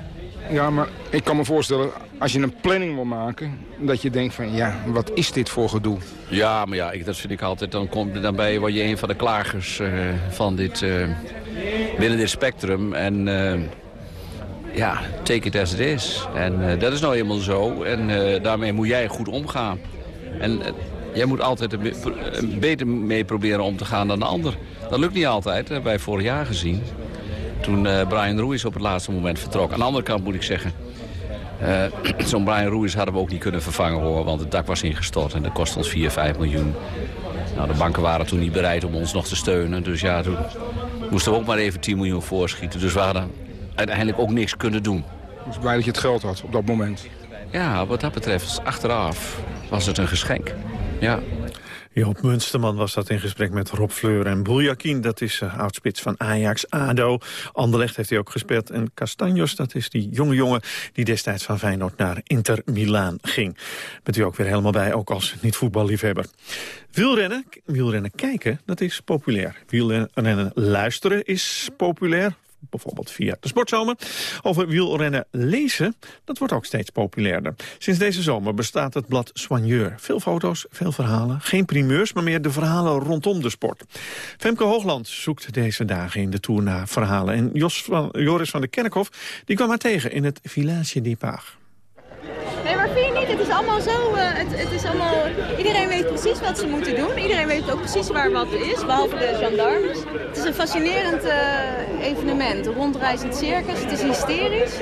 Ja, maar ik kan me voorstellen, als je een planning wil maken... dat je denkt van, ja, wat is dit voor gedoe? Ja, maar ja, ik, dat vind ik altijd... dan, kom, dan ben je, word je een van de klagers uh, van dit, uh, binnen dit spectrum. En... Uh, ja, take it as it is. En uh, dat is nou eenmaal zo. En uh, daarmee moet jij goed omgaan. En uh, jij moet altijd er beter mee proberen om te gaan dan de ander. Dat lukt niet altijd, dat hebben wij vorig jaar gezien. Toen Brian Ruiz op het laatste moment vertrok. Aan de andere kant moet ik zeggen... Zo'n Brian Ruiz hadden we ook niet kunnen vervangen hoor. Want het dak was ingestort en dat kost ons 4, 5 miljoen. Nou, de banken waren toen niet bereid om ons nog te steunen. Dus ja, toen moesten we ook maar even 10 miljoen voorschieten. Dus we hadden uiteindelijk ook niks kunnen doen. Ik was blij dat je het geld had op dat moment. Ja, wat dat betreft, achteraf was het een geschenk. Ja. Joop Munsterman was dat in gesprek met Rob Fleur en Buljakin. Dat is uh, oudspits van Ajax, ADO. Anderlecht heeft hij ook gespeeld. En Castanjos, dat is die jonge jongen die destijds van Feyenoord naar Inter Milaan ging. Bent u ook weer helemaal bij, ook als niet-voetballiefhebber. Wielrennen, wielrennen kijken, dat is populair. Wielrennen luisteren is populair bijvoorbeeld via de sportzomer. Over wielrennen lezen, dat wordt ook steeds populairder. Sinds deze zomer bestaat het blad Soigneur. Veel foto's, veel verhalen. Geen primeurs, maar meer de verhalen rondom de sport. Femke Hoogland zoekt deze dagen in de Tour naar verhalen. En Jos van, Joris van de Kerkhof die kwam haar tegen in het Village des Pages. Nee, maar vind je niet? Het is allemaal zo. Uh, het, het, is allemaal, iedereen weet precies wat ze moeten doen. Iedereen weet ook precies waar wat is, behalve de gendarmes. Het is een fascinerend uh, evenement. Een rondreizend circus. Het is hysterisch.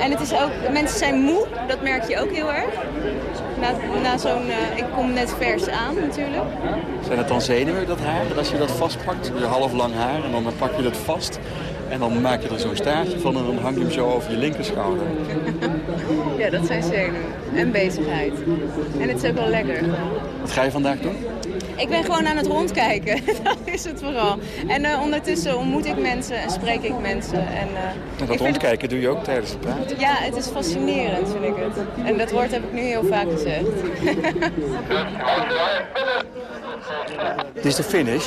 En het is ook, mensen zijn moe, dat merk je ook heel erg. Na, na zo'n, uh, ik kom net vers aan natuurlijk. Zijn het dan zenuwen, dat haar? Dat als je dat vastpakt, je half lang haar, en dan pak je dat vast. En dan maak je er zo'n staartje van en dan hang je hem zo over je linkerschouder. ja, dat zijn zenuwen. En bezigheid. En het is ook wel lekker. Wat ga je vandaag doen? Ik ben gewoon aan het rondkijken. dat is het vooral. En uh, ondertussen ontmoet ik mensen en spreek ik mensen. En, uh, en dat rondkijken het... doe je ook tijdens het praten? Ja, het is fascinerend vind ik het. En dat woord heb ik nu heel vaak gezegd. Dit is de finish.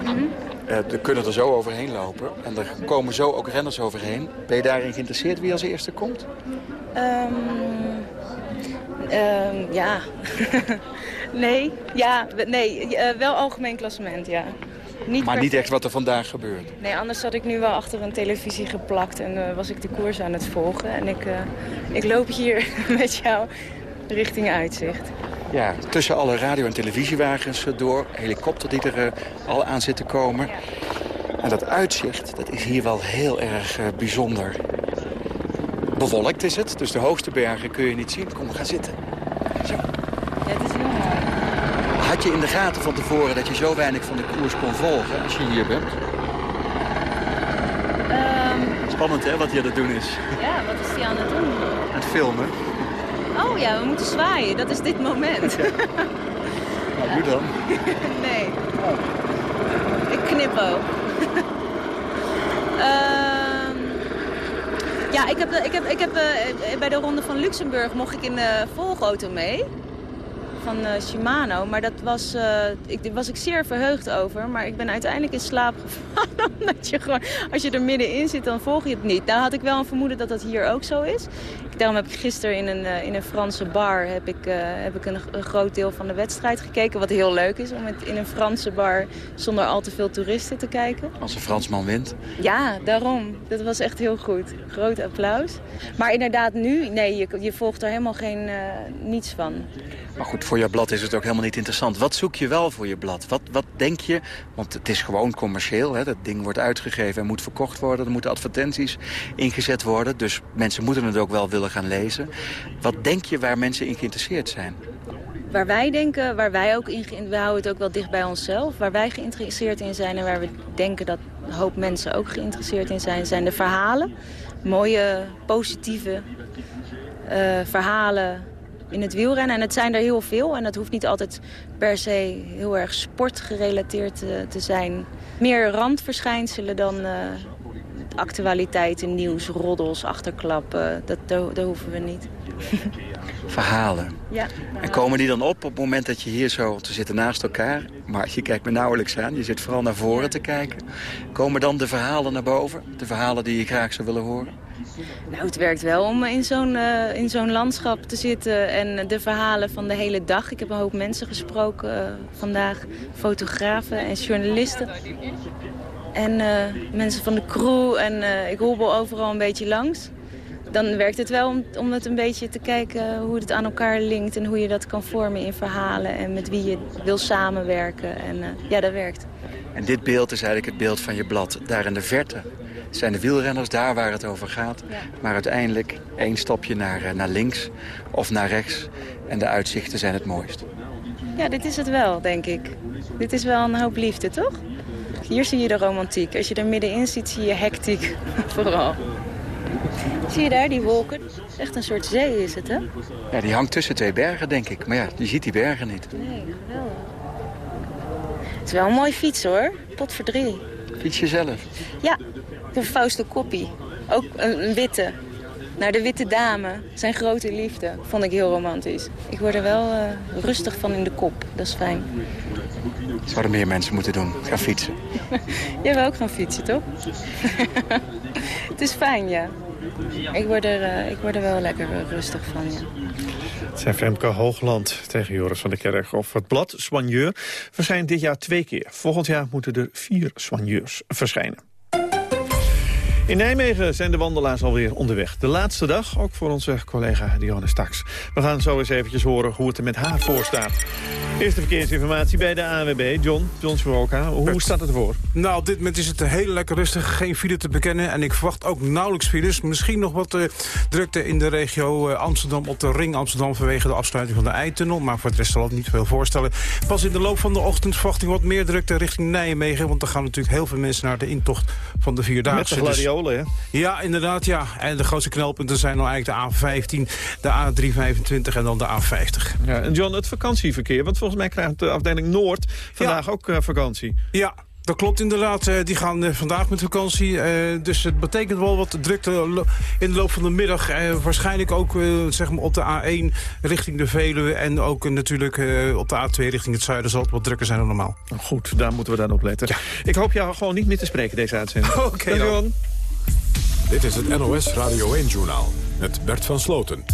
Mm -hmm. Er kunnen er zo overheen lopen. En er komen zo ook renners overheen. Ben je daarin geïnteresseerd wie als eerste komt? Ehm, ehm, ja. nee, ja, nee, eh, wel algemeen klassement, ja. Niet maar niet echt wat er vandaag gebeurt. Nee, anders zat ik nu wel achter een televisie geplakt en eh, was ik de koers aan het volgen. En ik, eh, ik loop hier met jou richting uitzicht. Ja, tussen alle radio- en televisiewagens door. Helikopter die er eh, al aan zit te komen. En dat uitzicht, dat is hier wel heel erg eh, bijzonder. Bewolkt is het, dus de hoogste bergen kun je niet zien. Kom, we gaan zitten. Zo. Ja, het is heel mooi. Had je in de gaten van tevoren dat je zo weinig van de koers kon volgen als je hier bent? Ehm, Spannend hè, wat hij aan het doen is. ja, wat is die aan het doen? Aan het filmen. Oh ja, we moeten zwaaien. Dat is dit moment. Nou, doe dan. nee. Ik knip ook. Ehm, ja, ik heb, ik heb, ik heb eh, bij de Ronde van Luxemburg mocht ik in de volgauto mee. Van eh, Shimano. Maar dat was, eh, ik, daar was ik zeer verheugd over. Maar ik ben uiteindelijk in slaap gevallen. Omdat je gewoon, als je er middenin zit, dan volg je het niet. Nou had ik wel een vermoeden dat dat hier ook zo is. Daarom heb ik gisteren in een, eh, in een Franse bar heb ik, eh, heb ik een, een groot deel van de wedstrijd gekeken. Wat heel leuk is om het in een Franse bar zonder al te veel toeristen te kijken. Als een Fransman wint. Ja, daarom. Dat was echt heel goed. Groot applaus. Maar inderdaad nu, nee, je, je volgt er helemaal geen, eh, niets van. Maar goed, voor jouw blad is het ook helemaal niet interessant. Wat zoek je wel voor je blad? Wat, wat denk je? Want het is gewoon commercieel. Hè? Dat ding wordt uitgegeven en moet verkocht worden. Er moeten advertenties ingezet worden. Dus mensen moeten het ook wel willen gaan lezen. Wat denk je waar mensen in geïnteresseerd zijn? Waar wij denken, waar wij ook in, we houden het ook wel dicht bij onszelf. Waar wij geïnteresseerd in zijn en waar we denken dat een hoop mensen ook geïnteresseerd in zijn, zijn de verhalen. Mooie, positieve eh, verhalen in het wielrennen. En het zijn er heel veel en dat hoeft niet altijd per se heel erg sportgerelateerd eh, te zijn. Meer randverschijnselen dan eh, actualiteiten, nieuws, roddels, achterklappen. Dat, daar hoeven we niet. Verhalen. Ja. En komen die dan op op het moment dat je hier zo... te zitten naast elkaar, maar je kijkt me nauwelijks aan. Je zit vooral naar voren te kijken. Komen dan de verhalen naar boven? De verhalen die je graag zou willen horen? Nou, het werkt wel om in zo'n eh, in zo'n landschap te zitten en de verhalen van de hele dag. Ik heb een hoop mensen gesproken eh, vandaag, fotografen en journalisten. En eh, mensen van de crew en eh, ik hobbel overal een beetje langs. Dan werkt het wel om, om het een beetje te kijken hoe het aan elkaar linkt... en hoe je dat kan vormen in verhalen en met wie je wil samenwerken. En eh, ja, dat werkt. En dit beeld is eigenlijk het beeld van je blad. Daar in de verte zijn de wielrenners, daar waar het over gaat. Maar uiteindelijk één stapje naar, naar links of naar rechts. En de uitzichten zijn het mooist. Ja, dit is het wel, denk ik. Dit is wel een hoop liefde, toch? Hier zie je de romantiek. Als je er middenin ziet, zie je hectiek. Vooral. Zie je daar, die wolken? Echt een soort zee is het, hè? Ja, die hangt tussen twee bergen, denk ik. Maar ja, je ziet die bergen niet. Nee, geweldig. Het is wel een mooi fiets, hoor. Pot voor drie. Fiets je zelf. Ja, een Fausto Koppie. Ook een, een witte. Naar de witte dame. Zijn grote liefde. Vond ik heel romantisch. Ik word er wel eh, rustig van in de kop. Dat is fijn. Zouden meer mensen moeten doen. Gaan fietsen. Jij wil ook gaan fietsen, toch? het is fijn, ja. Ik word er, eh, ik word er wel lekker rustig van, ja. Het zijn Femke Hoogland tegen Joris van der Kerk. Of het blad Soigneur verschijnt dit jaar twee keer. Volgend jaar moeten er vier soigneurs verschijnen. In Nijmegen zijn de wandelaars alweer onderweg. De laatste dag, ook voor onze collega Dionne Staks. We gaan zo eens eventjes horen hoe het er met haar voor staat. Eerste verkeersinformatie bij de ANWB. John, John Soroka, hoe staat het ervoor? Nou, op dit moment is het heel lekker rustig. Geen file te bekennen. En ik verwacht ook nauwelijks files. Misschien nog wat eh, drukte in de regio eh, Amsterdam op de ring Amsterdam... vanwege de afsluiting van de Eitunnel. Maar voor het rest zal het niet veel voorstellen. Pas in de loop van de ochtend verwacht ik wat meer drukte richting Nijmegen. Want er gaan natuurlijk heel veel mensen naar de intocht van de Vierdaagse. Met de Hè? ja, inderdaad, ja. En de grootste knelpunten zijn nou eigenlijk de A15, de A325 en dan de A50. Ja, en John, het vakantieverkeer. Want volgens mij krijgt de afdeling Noord vandaag ook eh, vakantie. Ja, Dat klopt inderdaad. Eh, die gaan eh, vandaag met vakantie. Eh, dus het betekent wel wat drukte in de loop van de middag. Waarschijnlijk ook zeg maar op de A1 richting de Veluwe. En ook natuurlijk eh, op de A2 richting het zuiden zal het wat drukker zijn dan normaal. Goed, daar moeten we dan op letten. Ik hoop jou gewoon niet meer te spreken deze uitzending. Oké dan. Dit is het NOS Radio 1-journaal met Bert van Sloten.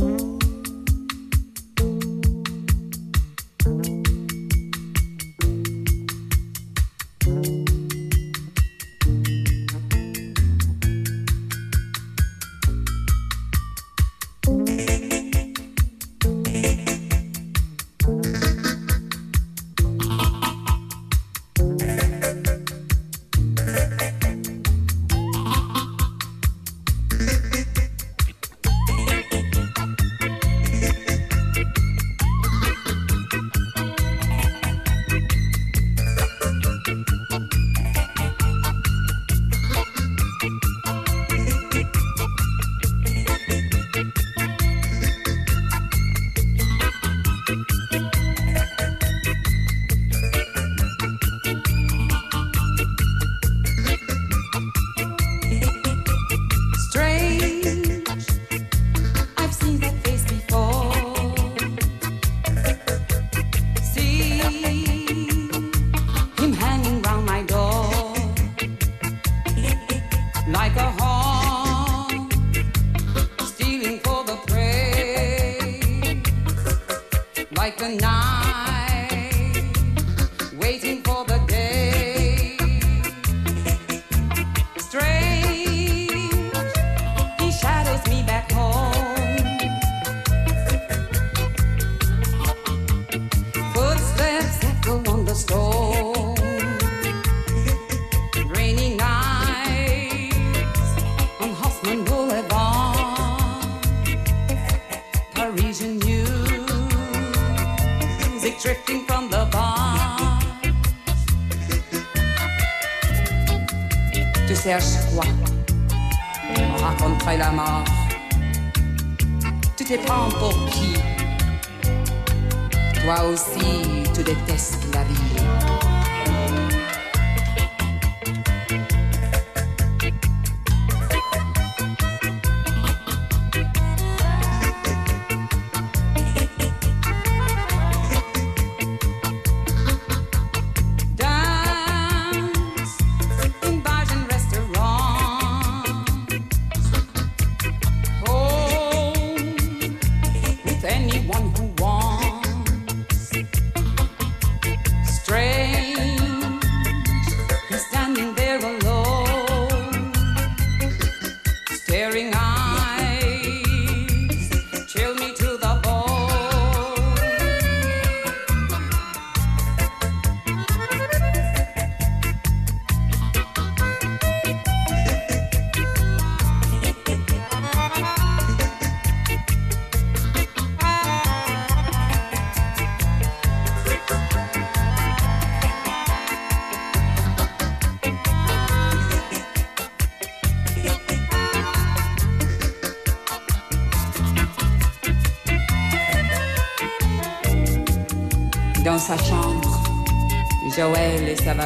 On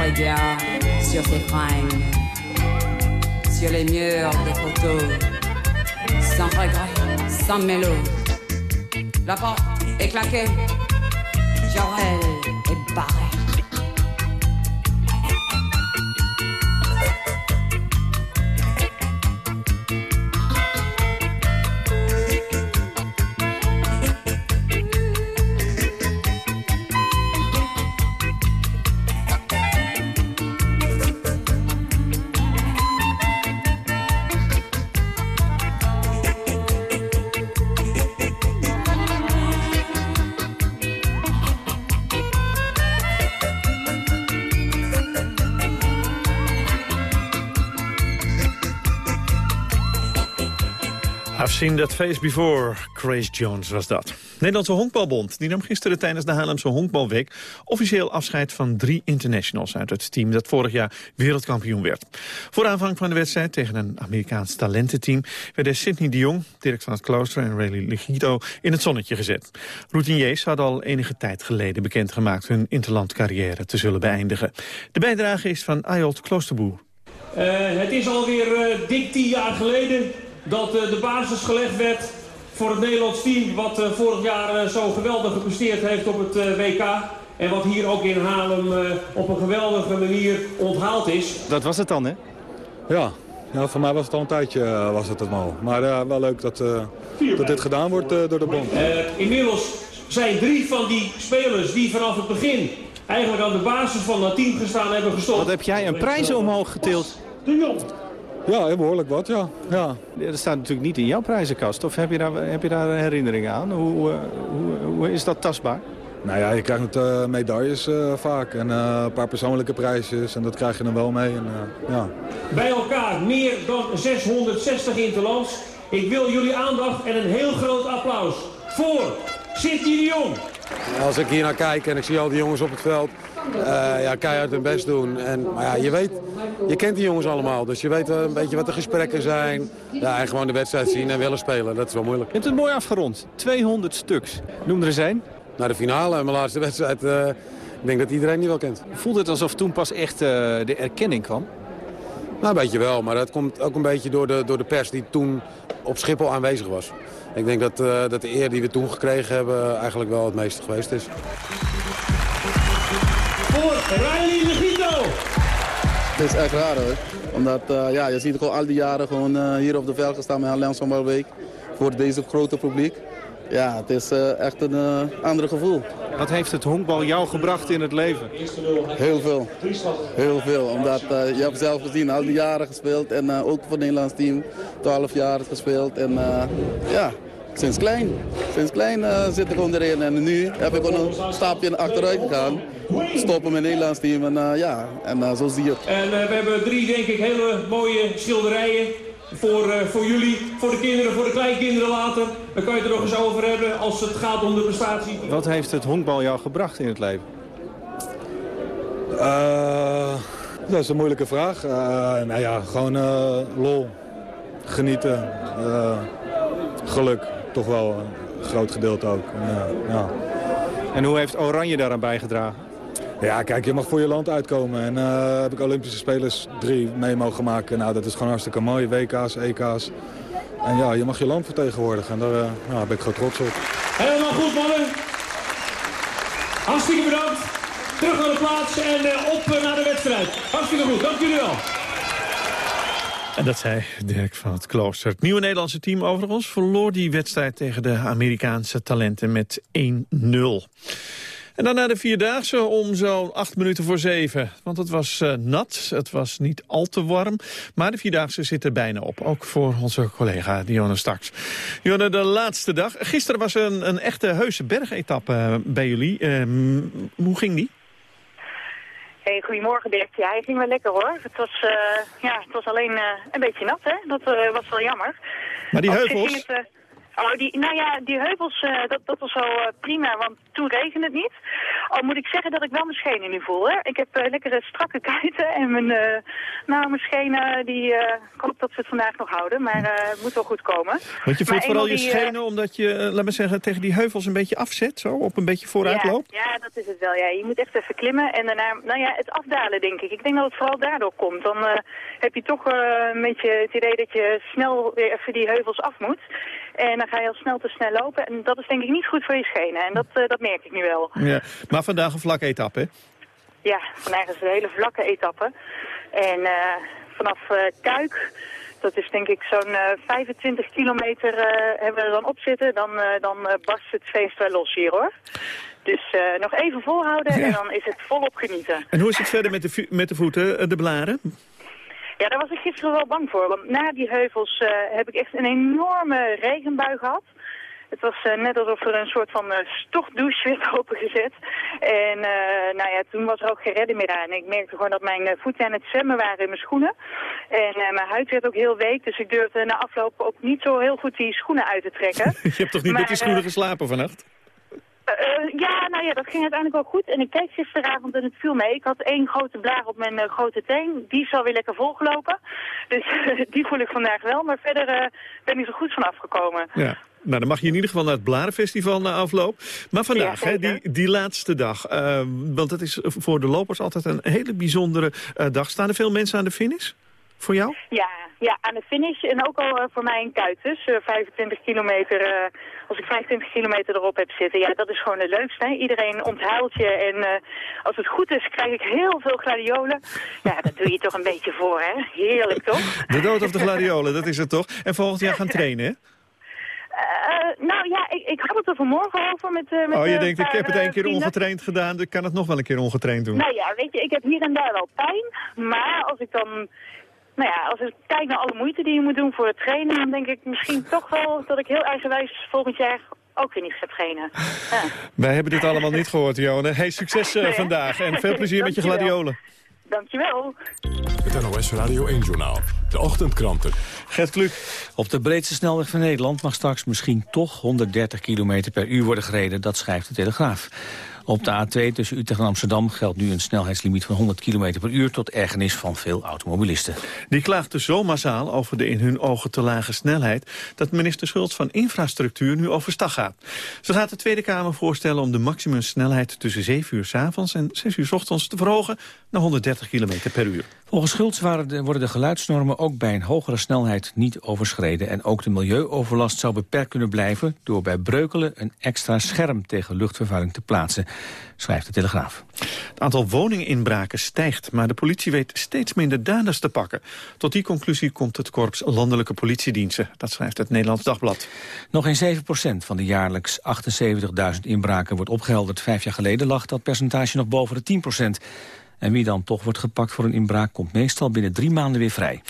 regarde sur ses fringues, sur les murs des photos, sans regret, sans mélo. La porte est claquée, I've seen that face before. Grace Jones was dat. Nederlandse Honkbalbond die nam gisteren tijdens de Haarlemse Honkbalweek... officieel afscheid van drie internationals uit het team... dat vorig jaar wereldkampioen werd. Voor aanvang van de wedstrijd tegen een Amerikaans talententeam... werden Sidney de Jong, Dirk van het Klooster en Rayleigh Ligito... in het zonnetje gezet. Routiniers hadden al enige tijd geleden bekendgemaakt... hun interlandcarrière te zullen beëindigen. De bijdrage is van Ayolt Kloosterboer. Uh, het is alweer uh, dik tien jaar geleden dat uh, de basis gelegd werd voor het Nederlands team... wat uh, vorig jaar uh, zo geweldig gepresteerd heeft op het uh, WK. En wat hier ook in Haarlem op een geweldige manier onthaald is. Dat was het dan, hè? Ja, ja voor mij was het al een tijdje was het het al. Maar wel leuk dat, dat dit gedaan wordt door de bond. inmiddels zijn drie van die spelers die vanaf het begin... eigenlijk aan de basis van dat team gestaan hebben gestopt. Wat heb jij een prijs omhoog getild? De Jong. Ja, heel behoorlijk wat, ja. ja. Dat staat natuurlijk niet in jouw prijzenkast. Of heb je daar, heb je daar herinneringen aan? Hoe, hoe, hoe is dat tastbaar? Nou ja, je krijgt uh, medailles uh, vaak en uh, een paar persoonlijke prijsjes en dat krijg je dan wel mee. En, ja. Bij elkaar meer dan 660 interlands. Ik wil jullie aandacht en een heel groot applaus voor Sidney de Jong. Als ik hier naar kijk en ik zie al die jongens op het veld, uh, ja, keihard hun best doen. En, maar ja, je weet, je kent die jongens allemaal, dus je weet een beetje wat de gesprekken zijn. Ja, en gewoon de wedstrijd zien en willen spelen, dat is wel moeilijk. Je hebt het mooi afgerond, 200 stuks. Noem er eens een. Naar de finale en mijn laatste wedstrijd, uh, ik denk dat iedereen die wel kent. Voelt het alsof toen pas echt uh, de erkenning kwam? Nou, een beetje wel, maar dat komt ook een beetje door de, door de pers die toen op Schiphol aanwezig was. Ik denk dat, uh, dat de eer die we toen gekregen hebben eigenlijk wel het meeste geweest is. Voor Riley Legito! Het is echt raar hoor. Omdat uh, ja, je ziet gewoon al die jaren gewoon, uh, hier op de veld gestaan met Allianz Week Voor deze grote publiek. Ja, het is echt een ander gevoel. Wat heeft het honkbal jou gebracht in het leven? Heel veel. Heel veel. Omdat je hebt zelf gezien, al die jaren gespeeld. En ook voor het Nederlands team 12 jaar gespeeld. En ja, sinds klein. Sinds klein uh, zit ik gewoon erin. En nu heb ik gewoon een stapje achteruit gegaan. Stoppen met het Nederlands team. En uh, ja, en uh, zo zie je het. En we hebben drie, denk ik, hele mooie schilderijen. Voor, voor jullie, voor de kinderen, voor de kleinkinderen later. Dan kan je het er nog eens over hebben als het gaat om de prestatie. Wat heeft het honkbal jou gebracht in het leven? dat is een moeilijke vraag. nou ja, gewoon lol. Genieten. geluk toch wel een groot gedeelte ook. Ja, ja. En hoe heeft Oranje daaraan bijgedragen? Ja, kijk, je mag voor je land uitkomen. En uh, heb ik Olympische Spelers drie mee mogen maken. Nou, dat is gewoon hartstikke mooi. WK's, EK's. En ja, je mag je land vertegenwoordigen. En daar uh, ja, ben ik gewoon trots op. Helemaal goed, mannen. Hartstikke bedankt. Terug naar de plaats en uh, op naar de wedstrijd. Hartstikke goed, dank jullie wel. En dat zei Dirk van het Klooster. Het nieuwe Nederlandse team overigens verloor die wedstrijd tegen de Amerikaanse talenten met 1-0. En dan naar de Vierdaagse om zo'n acht minuten voor zeven. Want het was uh, nat, het was niet al te warm. Maar de Vierdaagse zit er bijna op. Ook voor onze collega Dionne Staks. Dionne, de laatste dag. Gisteren was een, een echte heuse bergetappe uh, bij jullie. Uh, hoe ging die? Hey, goedemorgen Dirk. Ja, hij ging wel lekker hoor. Het was, uh, ja, het was alleen uh, een beetje nat, hè. Dat was wel jammer. Maar die heuvels? Oh, die, nou ja, die heuvels, dat, dat was wel prima, want toen regende het niet. Al moet ik zeggen dat ik wel mijn schenen nu voel, hè. Ik heb lekkere strakke kuiten en mijn, nou, mijn schenen, die, ik hoop dat ze het vandaag nog houden, maar het moet wel goed komen. Want je voelt vooral je die, schenen omdat je, laat maar zeggen, tegen die heuvels een beetje afzet, zo, op een beetje vooruit ja, loopt? Ja, dat is het wel, ja. Je moet echt even klimmen en daarna, nou ja, het afdalen denk ik. Ik denk dat het vooral daardoor komt. Dan uh, heb je toch uh, een beetje het idee dat je snel weer even die heuvels af moet. En dan ga je al snel te snel lopen. En dat is denk ik niet goed voor je schenen. En dat, uh, dat merk ik nu wel. Ja, maar vandaag een vlakke etappe, hè? Ja, vandaag is een hele vlakke etappe. En vanaf Kuik, dat is denk ik zo'n 25 kilometer hebben we er dan op zitten. Dan, dan barst het feest wel los hier, hoor. Dus nog even volhouden ja. en dan is het volop genieten. En hoe is het verder met de, met de voeten, de blaren? Ja, daar was ik gisteren wel bang voor. Want na die heuvels uh, heb ik echt een enorme regenbui gehad. Het was eh, net alsof er een soort van uh, stofdouche werd opengezet. En uh, nou ja, toen was er ook geen redden meer aan. Ik merkte gewoon dat mijn voeten aan het zwemmen waren in mijn schoenen. En mijn huid werd ook heel week, dus ik durfde na afloop ook niet zo heel goed die schoenen uit te trekken. Je hebt toch niet met die schoenen geslapen vannacht? Uh, ja, nou ja, dat ging uiteindelijk wel goed. En ik keek gisteravond en het viel mee. Ik had één grote blaar op mijn uh, grote teen. Die is alweer lekker volgelopen. Dus die voel ik vandaag wel. Maar verder uh, ben ik er goed van afgekomen. Ja. Nou, dan mag je in ieder geval naar het Blarenfestival na afloop. Maar vandaag, ja, hè, die, die laatste dag. want het is voor de lopers altijd een hele bijzondere dag. Staan er veel mensen aan de finish? Voor jou? Ja, ja, aan de finish en ook al uh, voor mij een kuit. Dus uh, 25 kilometer, uh, als ik 25 kilometer erop heb zitten, ja, dat is gewoon het leukste. Hè? Iedereen onthuilt je en als het goed is, krijg ik heel veel gladiolen. Ja, dat doe je toch een beetje voor, hè? Heerlijk, toch? De dood of de gladiolen, dat is het toch? En volgend jaar gaan trainen, hè? Uh, nou ja, ik, ik, had het er vanmorgen over met, uh, met Oh, je denkt, ik heb het één keer ongetraind gedaan, dus ik kan het nog wel een keer ongetraind doen. Nou ja, weet je, ik heb hier en daar wel pijn, maar als ik dan nou ja, als ik kijk naar alle moeite die je moet doen voor het trainen... dan denk ik misschien toch wel dat ik heel eigenwijs volgend jaar ook weer niet ga trainen. Ja. Wij hebben dit allemaal niet gehoord, Jone. Hey, succes uh, vandaag en veel plezier met je gladiolen. Dankjewel. Het NOS Radio 1-journaal. De ochtendkranten. Gert Kluk. Op de breedste snelweg van Nederland mag straks misschien toch 130 km per uur worden gereden. Dat schrijft de Telegraaf. Op de A2 tussen Utrecht en Amsterdam geldt nu een snelheidslimiet van 100 km per uur tot ergernis van veel automobilisten. Die klaagden zo massaal over de in hun ogen te lage snelheid dat minister Schultz van Infrastructuur nu overstag gaat. Ze gaat de Tweede Kamer voorstellen om de maximumsnelheid tussen 7 uur s avonds en 6 uur s ochtends te verhogen naar 130 km per uur. Volgens Schultz worden de geluidsnormen ook bij een hogere snelheid niet overschreden. En ook de milieuoverlast zou beperkt kunnen blijven... door bij Breukelen een extra scherm tegen luchtvervuiling te plaatsen, schrijft de Telegraaf. Het aantal woninginbraken stijgt, maar de politie weet steeds minder daders te pakken. Tot die conclusie komt het korps Landelijke Politiediensten. Dat schrijft het Nederlands Dagblad. Nog geen 7% van de jaarlijks 78.000 inbraken wordt opgehelderd. Vijf jaar geleden lag dat percentage nog boven de 10 en wie dan toch wordt gepakt voor een inbraak komt meestal binnen drie maanden weer vrij.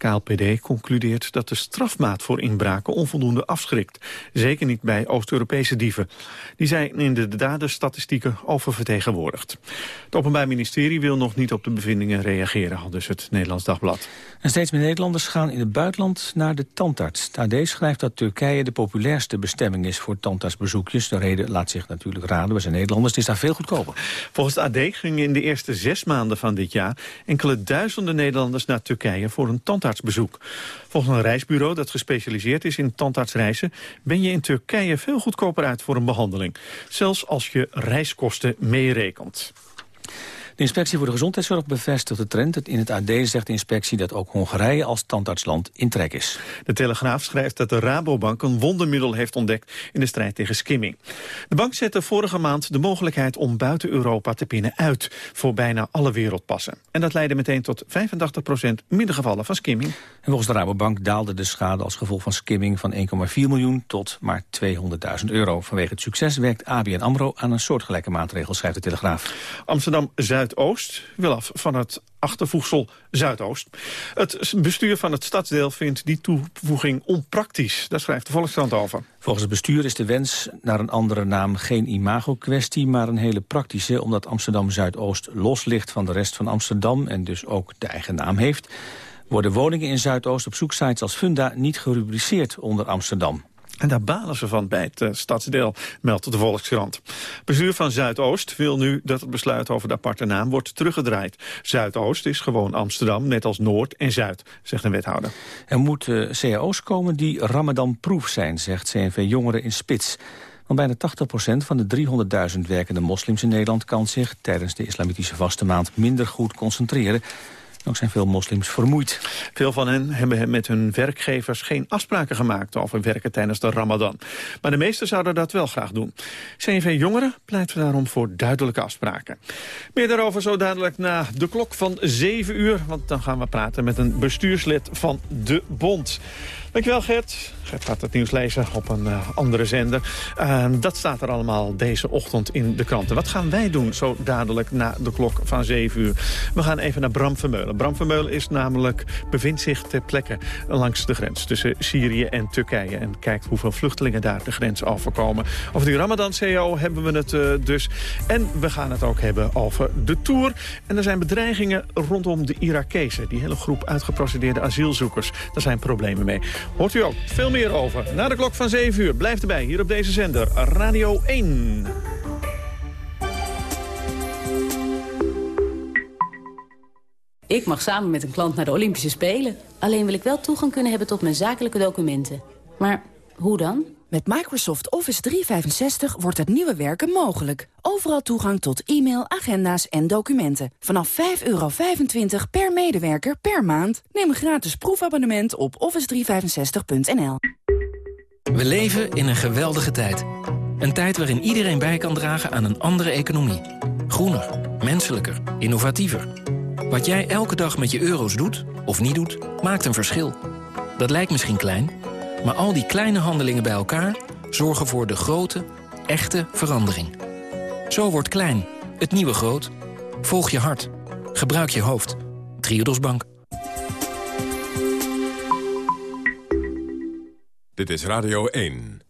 KLPD concludeert dat de strafmaat voor inbraken onvoldoende afschrikt. Zeker niet bij Oost-Europese dieven. Die zijn in de daderstatistieken oververtegenwoordigd. Het Openbaar Ministerie wil nog niet op de bevindingen reageren, al dus het Nederlands Dagblad. En steeds meer Nederlanders gaan in het buitenland naar de tandarts. De AD schrijft dat Turkije de populairste bestemming is voor tandartsbezoekjes. De reden laat zich natuurlijk raden, we zijn Nederlanders, het is daar veel goedkoper. Volgens de AD gingen in de eerste zes maanden van dit jaar enkele duizenden Nederlanders naar Turkije voor een tandarts tandartsbezoek. Volgens een reisbureau dat gespecialiseerd is in tandartsreizen... ben je in Turkije veel goedkoper uit voor een behandeling. Zelfs als je reiskosten meerekent. De inspectie voor de gezondheidszorg bevestigt de trend. In het AD zegt de inspectie dat ook Hongarije als tandartsland in trek is. De Telegraaf schrijft dat de Rabobank een wondermiddel heeft ontdekt in de strijd tegen skimming. De bank zette vorige maand de mogelijkheid om buiten Europa te pinnen uit voor bijna alle wereldpassen. En dat leidde meteen tot 85% minder gevallen van skimming. En volgens de Rabobank daalde de schade als gevolg van skimming van 1,4 miljoen tot maar 200.000 euro. Vanwege het succes werkt ABN AMRO aan een soortgelijke maatregel, schrijft de Telegraaf. Amsterdam-Zuid Zuidoost wil af van het achtervoegsel Zuidoost. Het bestuur van het stadsdeel vindt die toevoeging onpraktisch. Daar schrijft de Volkskrant over. Volgens het bestuur is de wens naar een andere naam geen imago-kwestie... maar een hele praktische, omdat Amsterdam-Zuidoost los ligt van de rest van Amsterdam... en dus ook de eigen naam heeft worden woningen in Zuidoost op zoeksites als Funda niet gerubriceerd onder Amsterdam. En daar balen ze van bij het uh, stadsdeel, meldt de Volkskrant. Bestuur van Zuidoost wil nu dat het besluit over de aparte naam wordt teruggedraaid. Zuidoost is gewoon Amsterdam, net als Noord en Zuid, zegt een wethouder. Er moeten cao's komen die Ramadan-proef zijn, zegt CNV Jongeren in Spits. Want bijna 80% van de 300.000 werkende moslims in Nederland... kan zich tijdens de islamitische vaste maand minder goed concentreren... Ook zijn veel moslims vermoeid. Veel van hen hebben met hun werkgevers geen afspraken gemaakt over werken tijdens de ramadan. Maar de meesten zouden dat wel graag doen. CNV Jongeren pleit daarom voor duidelijke afspraken. Meer daarover zo dadelijk na de klok van 7 uur. Want dan gaan we praten met een bestuurslid van de bond. Dankjewel Gert. Gert gaat het nieuws lezen op een uh, andere zender. Dat staat er allemaal deze ochtend in de kranten. Wat gaan wij doen zo dadelijk na de klok van 7 uur? We gaan even naar Bram Vermeulen. Bram Vermeulen is namelijk, bevindt zich ter plekke langs de grens tussen Syrië en Turkije. En kijkt hoeveel vluchtelingen daar de grens overkomen. Over die Ramadan-CO hebben we het uh, dus. En we gaan het ook hebben over de Tour. En er zijn bedreigingen rondom de Irakezen. Die hele groep uitgeprocedeerde asielzoekers. Daar zijn problemen mee. Hoort u ook veel meer over. Na de klok van 7 uur. Blijf erbij hier op deze zender. Radio 1. Ik mag samen met een klant naar de Olympische Spelen. Alleen wil ik wel toegang kunnen hebben tot mijn zakelijke documenten. Maar hoe dan? Met Microsoft Office 365 wordt het nieuwe werken mogelijk. Overal toegang tot e-mail, agenda's en documenten. Vanaf 5,25 per medewerker per maand. Neem een gratis proefabonnement op office365.nl. We leven in een geweldige tijd. Een tijd waarin iedereen bij kan dragen aan een andere economie. Groener, menselijker, innovatiever. Wat jij elke dag met je euro's doet, of niet doet, maakt een verschil. Dat lijkt misschien klein... Maar al die kleine handelingen bij elkaar zorgen voor de grote, echte verandering. Zo wordt klein, het nieuwe groot. Volg je hart. Gebruik je hoofd. Triodos Bank. Dit is Radio 1.